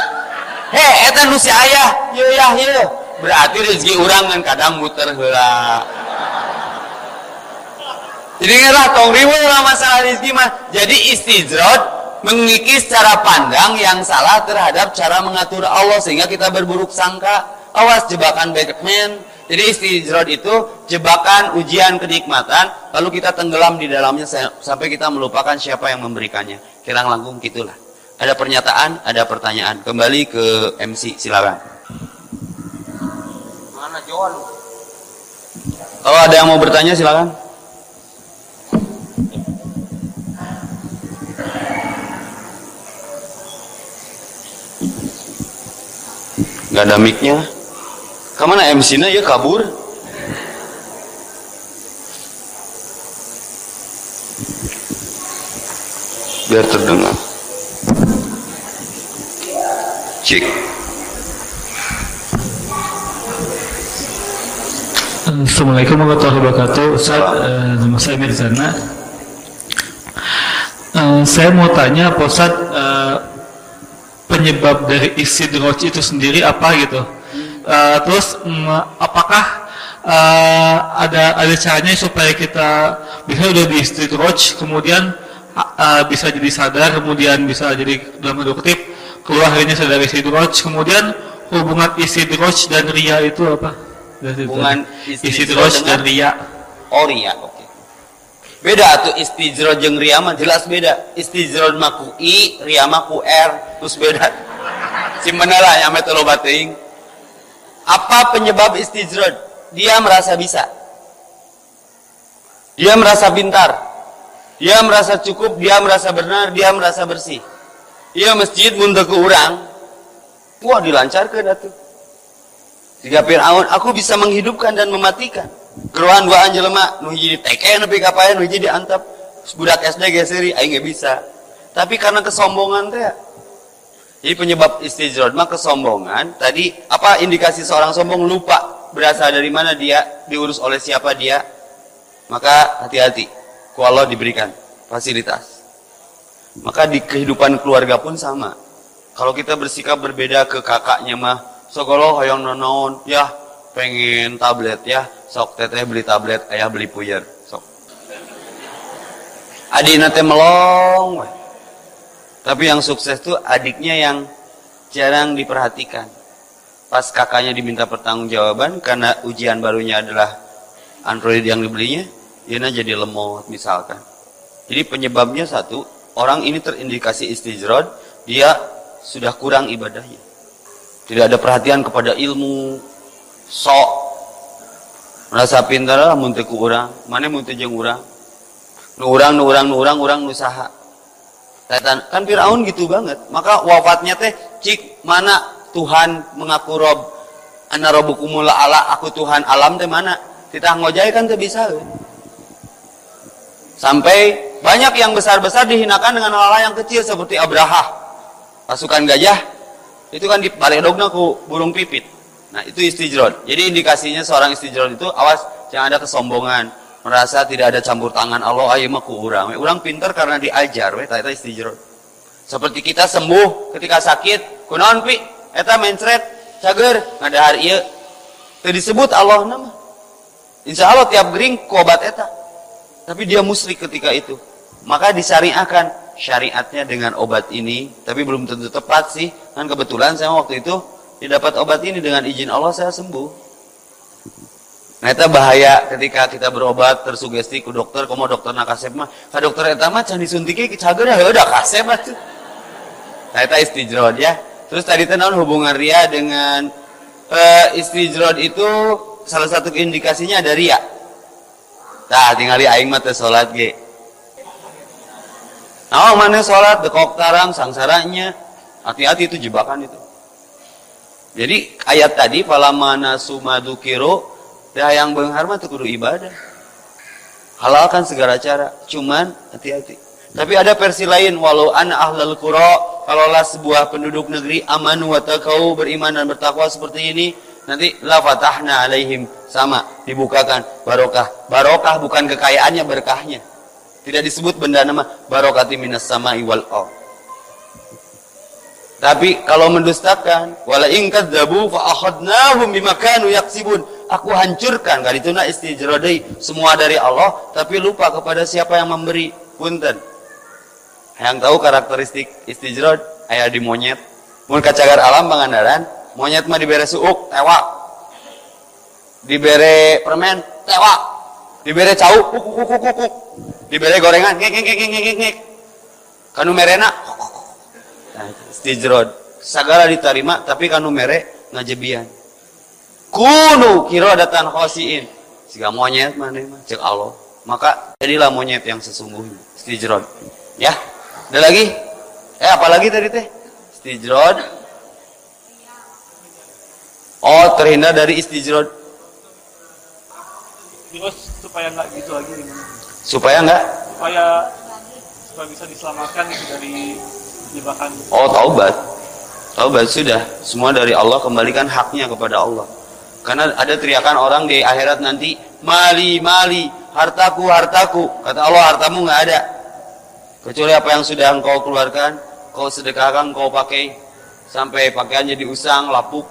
He eta nu si ayah. Yeuh yah yeuh berarti rezeki urang kan kadang muter heula jadi ingatlah tong riwul lah masalah rezeki mah. Jadi istijrod mengikis cara pandang yang salah terhadap cara mengatur Allah sehingga kita berburuk sangka. Awas jebakan Batman. Jadi istijrod itu jebakan ujian kenikmatan lalu kita tenggelam di dalamnya sampai kita melupakan siapa yang memberikannya. Kirang langkung gitulah. Ada pernyataan, ada pertanyaan. Kembali ke MC silakan. Mana John? Kalau ada yang mau bertanya silakan. Nggak ada micnya. Ke mana MC-nya ya kabur. Biar terdengar. Cek Assalamualaikum warahmatullahi wabarakatuh. Ustaz, uh, nama saya Mirzana. Uh, Saya mau tanya Ustaz uh, penyebab dari isi istidraj itu sendiri apa gitu uh, terus um, apakah uh, ada ada caranya supaya kita bisa udah di watch kemudian uh, bisa jadi sadar kemudian bisa jadi dalam kutip keluar harinya sadar watch kemudian hubungan watch dan ria itu apa? Hubungan watch dan ria. Oh ria. Beda tuh istijrod jeng ria mah jelas beda. Istijrod mah ku i, ria mah ku r, terus beda. Simpeuna lah yang metode teuing. Apa penyebab istijrod? Dia merasa bisa. Dia merasa pintar. Dia merasa cukup, dia merasa benar, dia merasa bersih. Ia masjid mun ke orang, wah dilancarkan atuh. Jika Fir'aun, aku bisa menghidupkan dan mematikan. Keruan dua anjelema, nu hiji diteke nepi ka pae, diantap. Budak SD geseri, aing ge bisa. Tapi karena kesombongan teh jadi penyebab istijrod mah kesombongan. Tadi apa indikasi seorang sombong lupa berasal dari mana dia, diurus oleh siapa dia. Maka hati-hati. Ku Allah diberikan fasilitas. Maka di kehidupan keluarga pun sama. Kalau kita bersikap berbeda ke kakaknya mah, sogolo hoyong nonon, ya pengen tablet ya, sok teteh beli tablet, ayah beli puyer, sok. Adi nate melong, tapi yang sukses tuh adiknya yang jarang diperhatikan. Pas kakaknya diminta pertanggungjawaban karena ujian barunya adalah Android yang dibelinya, dia jadi lemot misalkan. Jadi penyebabnya satu, orang ini terindikasi istijrod, dia sudah kurang ibadahnya. Tidak ada perhatian kepada ilmu, sok, merasa pintar lah muntah orang, mana muntah jeng orang, nu orang, nu orang, nu orang, orang nusaha Tatan, kan Firaun gitu banget. Maka wafatnya teh cik mana Tuhan mengaku Rob ana robukumul ala aku Tuhan alam teh mana? Kita ngojai kan teh bisa. Sampai banyak yang besar-besar dihinakan dengan hal-hal yang kecil seperti Abraha. Pasukan gajah itu kan di dogna ku burung pipit. Nah, itu istijrod. Jadi indikasinya seorang istijrod itu awas jangan ada kesombongan. Merasa tidak ada campur tangan Allah ayo mah urang urang pinter karena diajar we eta istijrod seperti kita sembuh ketika sakit kunaon pi? Eta mencret cager ngadahar ieu. Teu disebut Allah nama. Insya Allah tiap gering ku obat eta. Tapi dia musyrik ketika itu. Maka disyariahkan syariatnya dengan obat ini tapi belum tentu tepat sih. Kan kebetulan saya waktu itu didapat obat ini dengan izin Allah saya sembuh Nah itu bahaya ketika kita berobat tersugesti ke dokter, komo dokter nak kasep mah, ka dokter eta mah can disuntiki cager ya udah kasep mah. Nah itu istijrod ya. Terus tadi tenan hubungan ria dengan uh, istijrod itu salah satu indikasinya ada ria. Nah tinggal di aing mah teh salat ge. Nah, mana salat dekok tarang sangsaranya. Hati-hati itu jebakan itu. Jadi ayat tadi falamana sumadukiro Ya yang benghar mah kudu ibadah. Halalkan segala cara, cuman hati-hati. Tapi ada versi lain, walau an ahlal qura, kalaulah sebuah penduduk negeri aman wa taqau beriman dan bertakwa seperti ini, nanti la fatahna alaihim sama dibukakan barokah. Barokah bukan kekayaannya berkahnya. Tidak disebut benda nama barokati minas sama wal ard. Tapi kalau mendustakan, wala in kadzabu fa akhadnahum bima kanu yaksibun. Aku hancurkan gak dituna istijrodai semua dari Allah tapi lupa kepada siapa yang memberi punten. Yang tahu karakteristik istijrod ayah di monyet. Mun kacagar alam pangandaran monyet mah dibere suuk tewak dibere permen tewak dibere cau kuk kuk kuk kuk dibere gorengan ngek ngek ngek ngek ngek kanu merena nah, istijrod segala diterima tapi kanu mere ngajebian. Kunu kirodatan khosiin. Jika monyet mana cek Allah. Maka jadilah monyet yang sesungguhnya. Stijrod ya ada lagi? Eh apalagi tadi teh? Stijrod oh terhindar dari istijrod terus supaya nggak gitu lagi gimana? Supaya nggak? Supaya supaya bisa diselamatkan dari oh taubat taubat sudah semua dari Allah kembalikan haknya kepada Allah karena ada teriakan orang di akhirat nanti, mali, mali, hartaku, hartaku. Kata Allah, hartamu nggak ada. Kecuali apa yang sudah engkau keluarkan, kau sedekahkan, kau pakai. Sampai pakaiannya diusang, lapuk.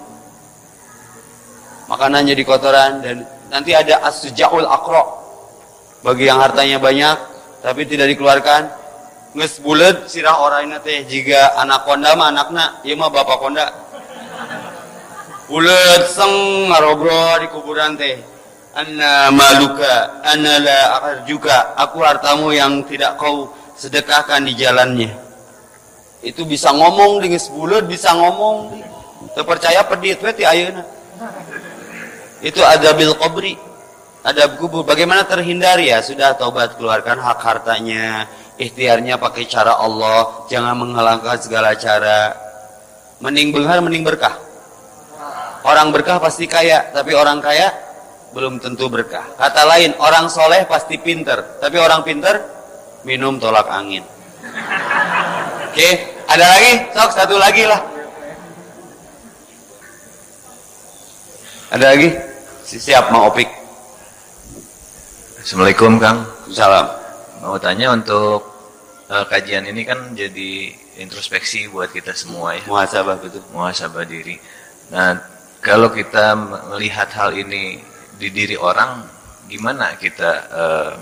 Makanannya di kotoran. Dan Nanti ada as-sujaul akro. Bagi yang hartanya banyak tapi tidak dikeluarkan, nges bulet sirah orang ini teh jika anak konda mah anakna, iya mah bapak konda. Bulet seng ngarobro di kuburan teh. Anna maluka, anna la juga aku hartamu yang tidak kau sedekahkan di jalannya. Itu bisa ngomong dengan sebulut, bisa ngomong. Terpercaya pedit, ti ayeuna. Itu adabil qabri adab kubur. Bagaimana terhindar ya? Sudah taubat keluarkan hak hartanya, ikhtiarnya pakai cara Allah, jangan menghalangkan segala cara. Mending benghar, mending berkah. Orang berkah pasti kaya, tapi orang kaya belum tentu berkah. Kata lain, orang soleh pasti pinter, tapi orang pinter minum tolak angin. Oke, ada lagi? Sok satu lagi lah. Ada lagi? Siap mau opik. Assalamualaikum Kang. Salam. Mau tanya untuk uh, kajian ini kan jadi introspeksi buat kita semua ya. Muhasabah betul. Muhasabah diri. Nah, kalau kita melihat hal ini di diri orang, gimana kita uh,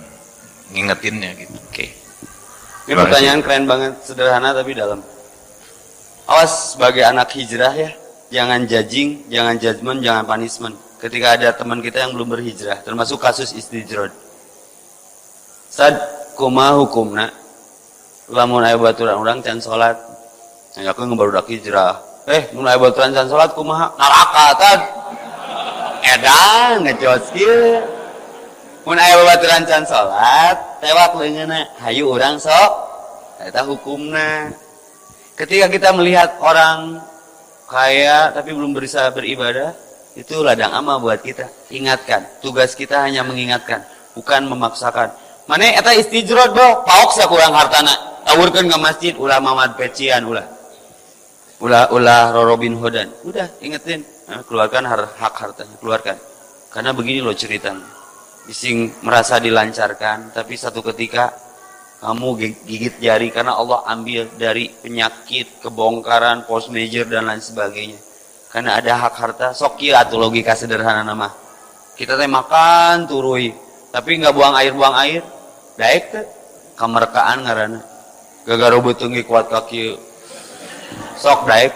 ngingetinnya gitu? Oke. Okay. Ini pertanyaan keren banget, sederhana tapi dalam. Awas sebagai anak hijrah ya, jangan judging, jangan judgment, jangan punishment. Ketika ada teman kita yang belum berhijrah, termasuk kasus istijrod sad kuma hukumna lamun aya baturan urang can salat. Ngaku baru hijrah. Eh mun aya baturan can salat kumaha? Neraka tad edan ngejos kieu. Mun aya baturan can salat tewak leungeunna hayu urang sok. Eta hukumna. Ketika kita melihat orang kaya tapi belum bisa beribadah itu ladang amal buat kita. Ingatkan tugas kita hanya mengingatkan bukan memaksakan mana eta istijrod bro. Paok sa kurang hartana. Tawurkan ke masjid ulah mamad pecian ulah. Ulah ulah rorobin hodan. Udah ingetin. Nah, keluarkan hak hartanya keluarkan. Karena begini loh ceritanya. Bising merasa dilancarkan tapi satu ketika kamu gigit jari karena Allah ambil dari penyakit kebongkaran post major dan lain sebagainya. Karena ada hak harta sok atau logika sederhana nama. Kita teh makan turui tapi nggak buang air buang air. Daik teh kamerkaan ngarana gagaro betungi kuat kaki. Sok daik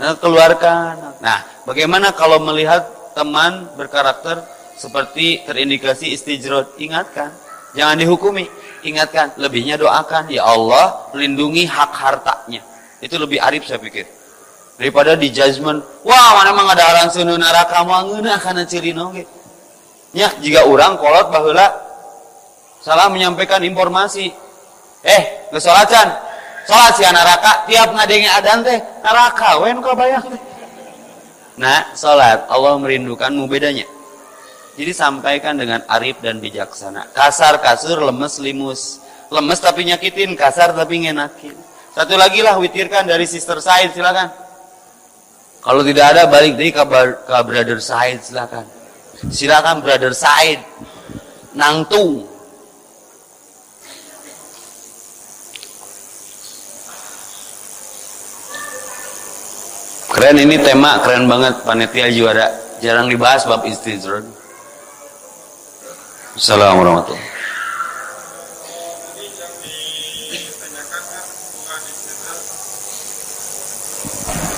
nah, keluarkan. Nah bagaimana kalau melihat teman berkarakter seperti terindikasi istijrod ingatkan. Jangan dihukumi. Ingatkan. Lebihnya doakan. Ya Allah lindungi hak hartanya. Itu lebih arif saya pikir. Daripada di judgment wah mana emang ada orang sunu neraka mangeuna kana ciri nongge nya jika orang kolot bahula salah menyampaikan informasi. Eh ngesolatan sholat si neraka tiap ngadengi adan teh neraka wen kau bayang nah sholat Allah merindukanmu bedanya. Jadi sampaikan dengan arif dan bijaksana. Kasar kasur lemes limus. Lemes tapi nyakitin kasar tapi ngenakin. Satu lagi lah witirkan dari sister Said silakan. Kalau tidak ada balik dari ke, brother Said silakan silakan brother Said. Nangtung keren ini tema keren banget. Panitia juara. Jarang dibahas bab istidrod Assalamualaikum warahmatullahi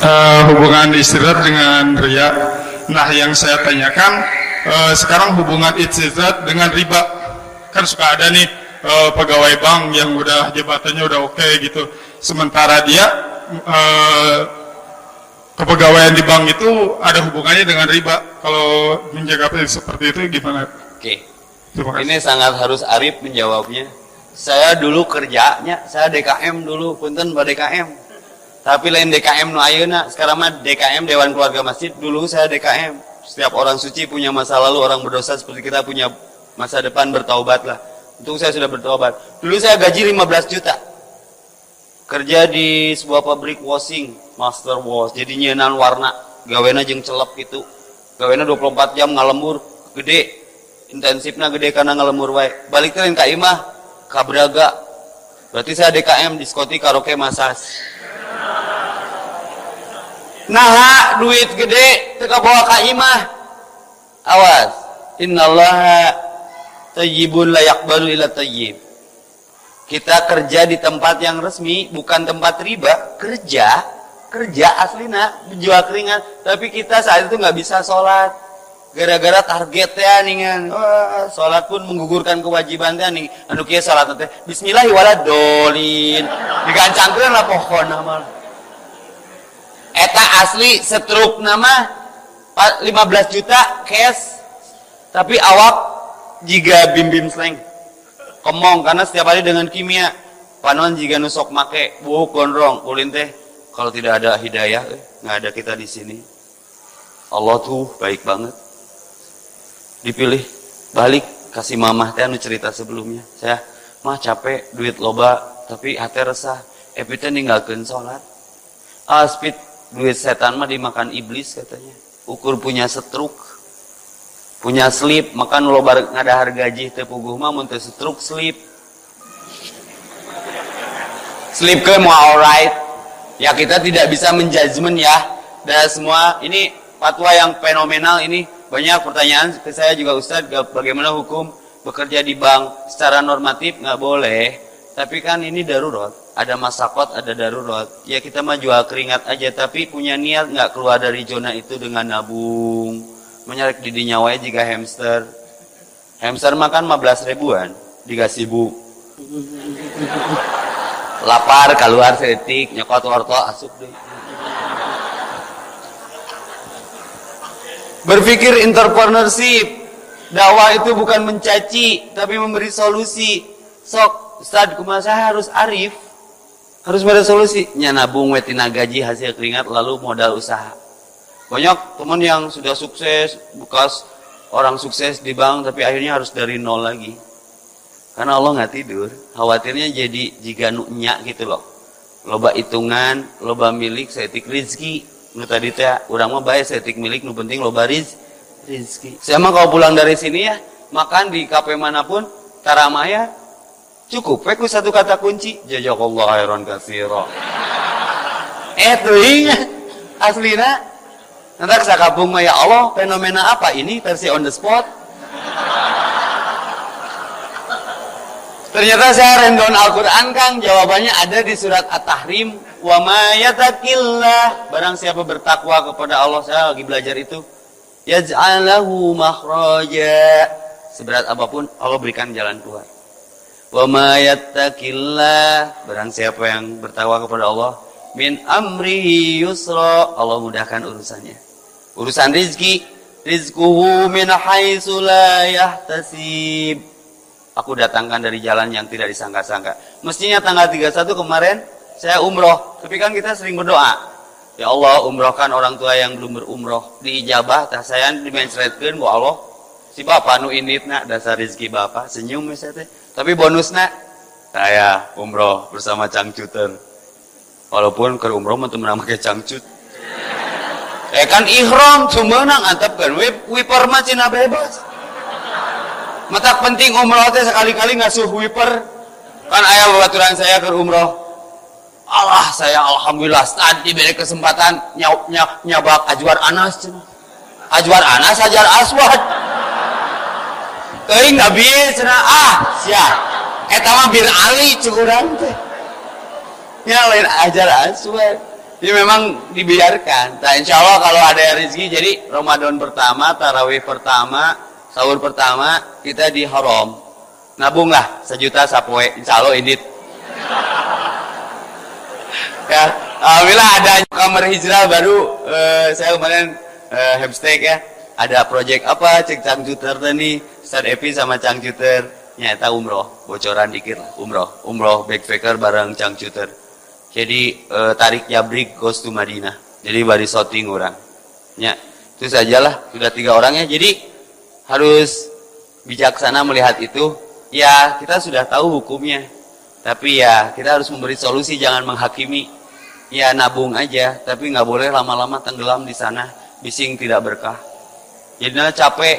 uh, hubungan istirahat dengan ria. Nah, yang saya tanyakan uh, sekarang hubungan istirahat dengan riba. Kan suka ada nih uh, pegawai bank yang udah jabatannya udah oke okay, gitu. Sementara dia uh, kepegawaian di bank itu ada hubungannya dengan riba. Kalau menjaga seperti itu gimana? Oke. Okay. Ini sangat harus Arif menjawabnya. Saya dulu kerjanya, saya DKM dulu, punten pada DKM tapi lain DKM no ayeuna, sekarang mah DKM Dewan Keluarga Masjid. Dulu saya DKM. Setiap orang suci punya masa lalu, orang berdosa seperti kita punya masa depan bertaubat lah. Untuk saya sudah bertaubat. Dulu saya gaji 15 juta. Kerja di sebuah pabrik washing, master wash. Jadi nyenan warna, gawena jeng celep gitu. Gawena 24 jam ngalembur, gede. Intensifnya gede karena ngalembur wae. Balik ke Imah, Kabraga. Berarti saya DKM, diskotik karaoke masas nah duit gede teka bawa ka imah awas innallaha tayyibun la yaqbalu illa tayyib. Kita kerja di tempat yang resmi, bukan tempat riba, kerja, kerja aslina, jual keringat, tapi kita saat itu nggak bisa sholat. Gara-gara targetnya nih kan, sholat pun menggugurkan kewajiban teh nih. Anu kia sholat teh, Bismillahirrahmanirrahim. Digancangkeun lah pohon nama. Eta asli setruk nama 15 juta cash. Tapi awak jika bim bim slang komong karena setiap hari dengan kimia. Panon jika nusok make buuk gondrong ulin teh. Kalau tidak ada hidayah eh, nggak ada kita di sini. Allah tuh baik banget dipilih balik kasih mamah teh anu cerita sebelumnya. Saya mah capek duit loba tapi hati resah. Epita ninggalkan sholat aspit duit setan mah dimakan iblis katanya. Ukur punya setruk punya slip makan lo bar ngadahar gaji teu puguh mah mun setruk slip. Slip ke mau alright. Ya kita tidak bisa menjudgment ya. Dan semua ini fatwa yang fenomenal ini banyak pertanyaan ke saya juga Ustadz bagaimana hukum bekerja di bank secara normatif? Nggak boleh. Tapi kan ini darurat. Ada masakot ada darurat. Ya kita mah jual keringat aja tapi punya niat nggak keluar dari zona itu dengan nabung. Menyerek di dinyawanya jika hamster. Hamster makan 15 ribuan dikasih bu. Lapar keluar sedetik nyokot wortel asup deh berpikir entrepreneurship. Dakwah itu bukan mencaci tapi memberi solusi. Sok Ustaz kumasa saya harus arif? Harus pada solusi. Nyanabung wetina gaji hasil keringat lalu modal usaha. Banyak teman yang sudah sukses bekas orang sukses di bank tapi akhirnya harus dari nol lagi. Karena Allah nggak tidur. Khawatirnya jadi jika nuknya gitu loh. Loba hitungan loba milik setik rizki nu tadi teh orang mah baik setik milik nu penting loba riz rizki. Saya mah kalau pulang dari sini ya makan di kafe mana pun taramaya Cukup, peku satu kata kunci. Jazakallah khairan katsira. eh tuh aslina nanti saya kabung ya Allah fenomena apa ini? Versi on the spot. Ternyata saya rendon Al-Quran Kang. Jawabannya ada di surat At-Tahrim wa ma yatakillah barang siapa bertakwa kepada Allah saya lagi belajar itu yaj'alahu makhraja seberat apa pun Allah berikan jalan keluar Wa ma yattaqillah barang siapa yang bertakwa kepada Allah min amrihi yusra Allah mudahkan urusannya. Urusan rizki rizquhu min haitsu la yahtasib. Aku datangkan dari jalan yang tidak disangka-sangka. Mestinya tanggal 31 kemarin saya umroh, tapi kan kita sering berdoa. Ya Allah, umrohkan orang tua yang belum berumroh. Diijabah, tah saya dimencretkeun bu Allah. Si bapak nu initna dasar rizki bapak senyum misalnya tapi bonusnya saya umroh bersama cangcuter. Walaupun ke umroh mah temen make cangcut. Eh kan ihram sumenang antep kan wiper mah cina bebas. Mata penting umroh teh sekali-kali ngasuh wiper. Kan ayah babaturan saya ke umroh. Allah saya alhamdulillah tadi diberi kesempatan nyab, nyab, nyabak Ajwar Anas. Ajwar Anas ajar Aswad. Teuing nggak bisa ah sia. Eta mah bir Ali cukuran teh. Ya lain ajar aswad. Jadi memang dibiarkan. Nah, insya Allah kalau ada rezeki, jadi Ramadan pertama, tarawih pertama, sahur pertama, kita di haram. Nabung lah, sejuta sapoe, insya Allah ini. Ya, Alhamdulillah ada kamar hijrah baru, uh, saya kemarin uh, hamsteak ya. Ada project apa, cek cangcuter nih, Ustaz Epi sama cangcuter nyata umroh bocoran dikit umroh. Umroh backpacker bareng cangcuter jadi e, tarik nyabrik goes to Madinah. Jadi bari shooting orang. Ya itu sajalah sudah tiga orangnya jadi harus bijaksana melihat itu. Ya kita sudah tahu hukumnya tapi ya kita harus memberi solusi jangan menghakimi. Ya nabung aja tapi nggak boleh lama-lama tenggelam di sana bising tidak berkah. Jadi capek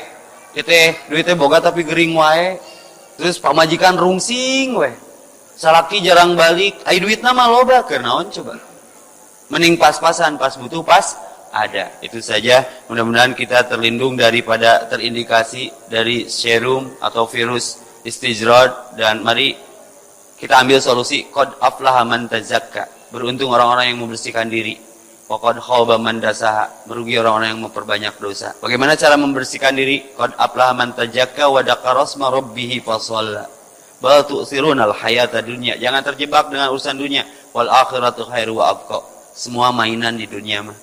kita duitnya boga tapi gering wae. Terus pamajikan rungsing weh. Salaki jarang balik. Ayo duit nama loba kenaon coba? Mending pas-pasan pas butuh pas ada. Itu saja. Mudah-mudahan kita terlindung daripada terindikasi dari serum atau virus istijrad dan mari kita ambil solusi qad aflaha man tazakka. Beruntung orang-orang yang membersihkan diri. Waqad khaba man dasaha. Merugi orang-orang yang memperbanyak dosa. Bagaimana cara membersihkan diri? Qad aflaha man tazakka wa dzakara asma rabbih fasalla. Bal tu'sirunal hayata dunya. Jangan terjebak dengan urusan dunia. Wal akhiratu khairu wa abqa. Semua mainan di dunia mah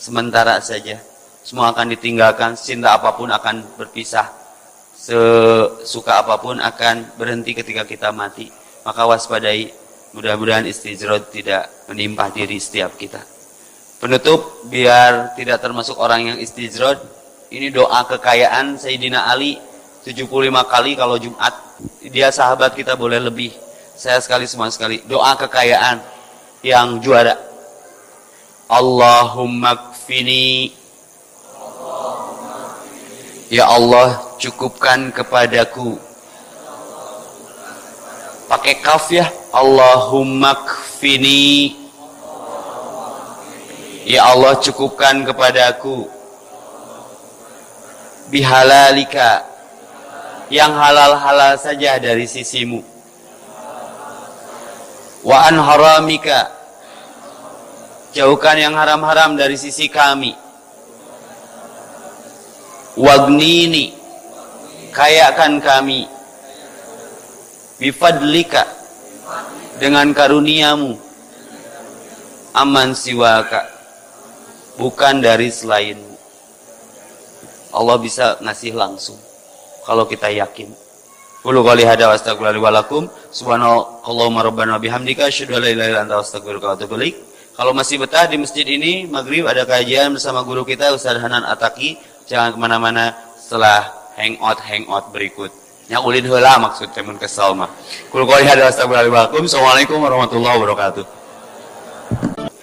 sementara saja. Semua akan ditinggalkan, cinta apa pun akan berpisah. Sesuka apa pun akan berhenti ketika kita mati. Maka waspadai, mudah-mudahan istijrod tidak menimpa diri setiap kita. Penutup, biar tidak termasuk orang yang istijrod, ini doa kekayaan Sayyidina Ali 75 kali kalau Jumat. Dia sahabat kita boleh lebih. Saya sekali semua sekali. Doa kekayaan yang juara. Allahumma kfini Ya Allah cukupkan kepadaku pakai kaf ya Allahumma kfini Ya Allah cukupkan kepadaku bihalalika yang halal-halal saja dari sisimu wa an haramika Jauhkan yang haram-haram dari sisi kami. Wagnini. Kayakan kami. Bifadlika. Dengan karuniamu. Aman siwaka. Bukan dari selainmu. Allah bisa ngasih langsung. Kalau kita yakin. Qulu qali hada wa astaghfirullahi wa lakum. Rabbana bihamdika asyhadu an la ilaha illa anta astaghfiruka wa atubu. Kalau masih betah di masjid ini, maghrib ada kajian bersama guru kita Ustaz Hanan Ataki. Jangan ke mana-mana setelah hangout hangout berikut. Yang ulin hela maksud temen kesal mah. Kul qouli hada Assalamualaikum warahmatullahi wabarakatuh.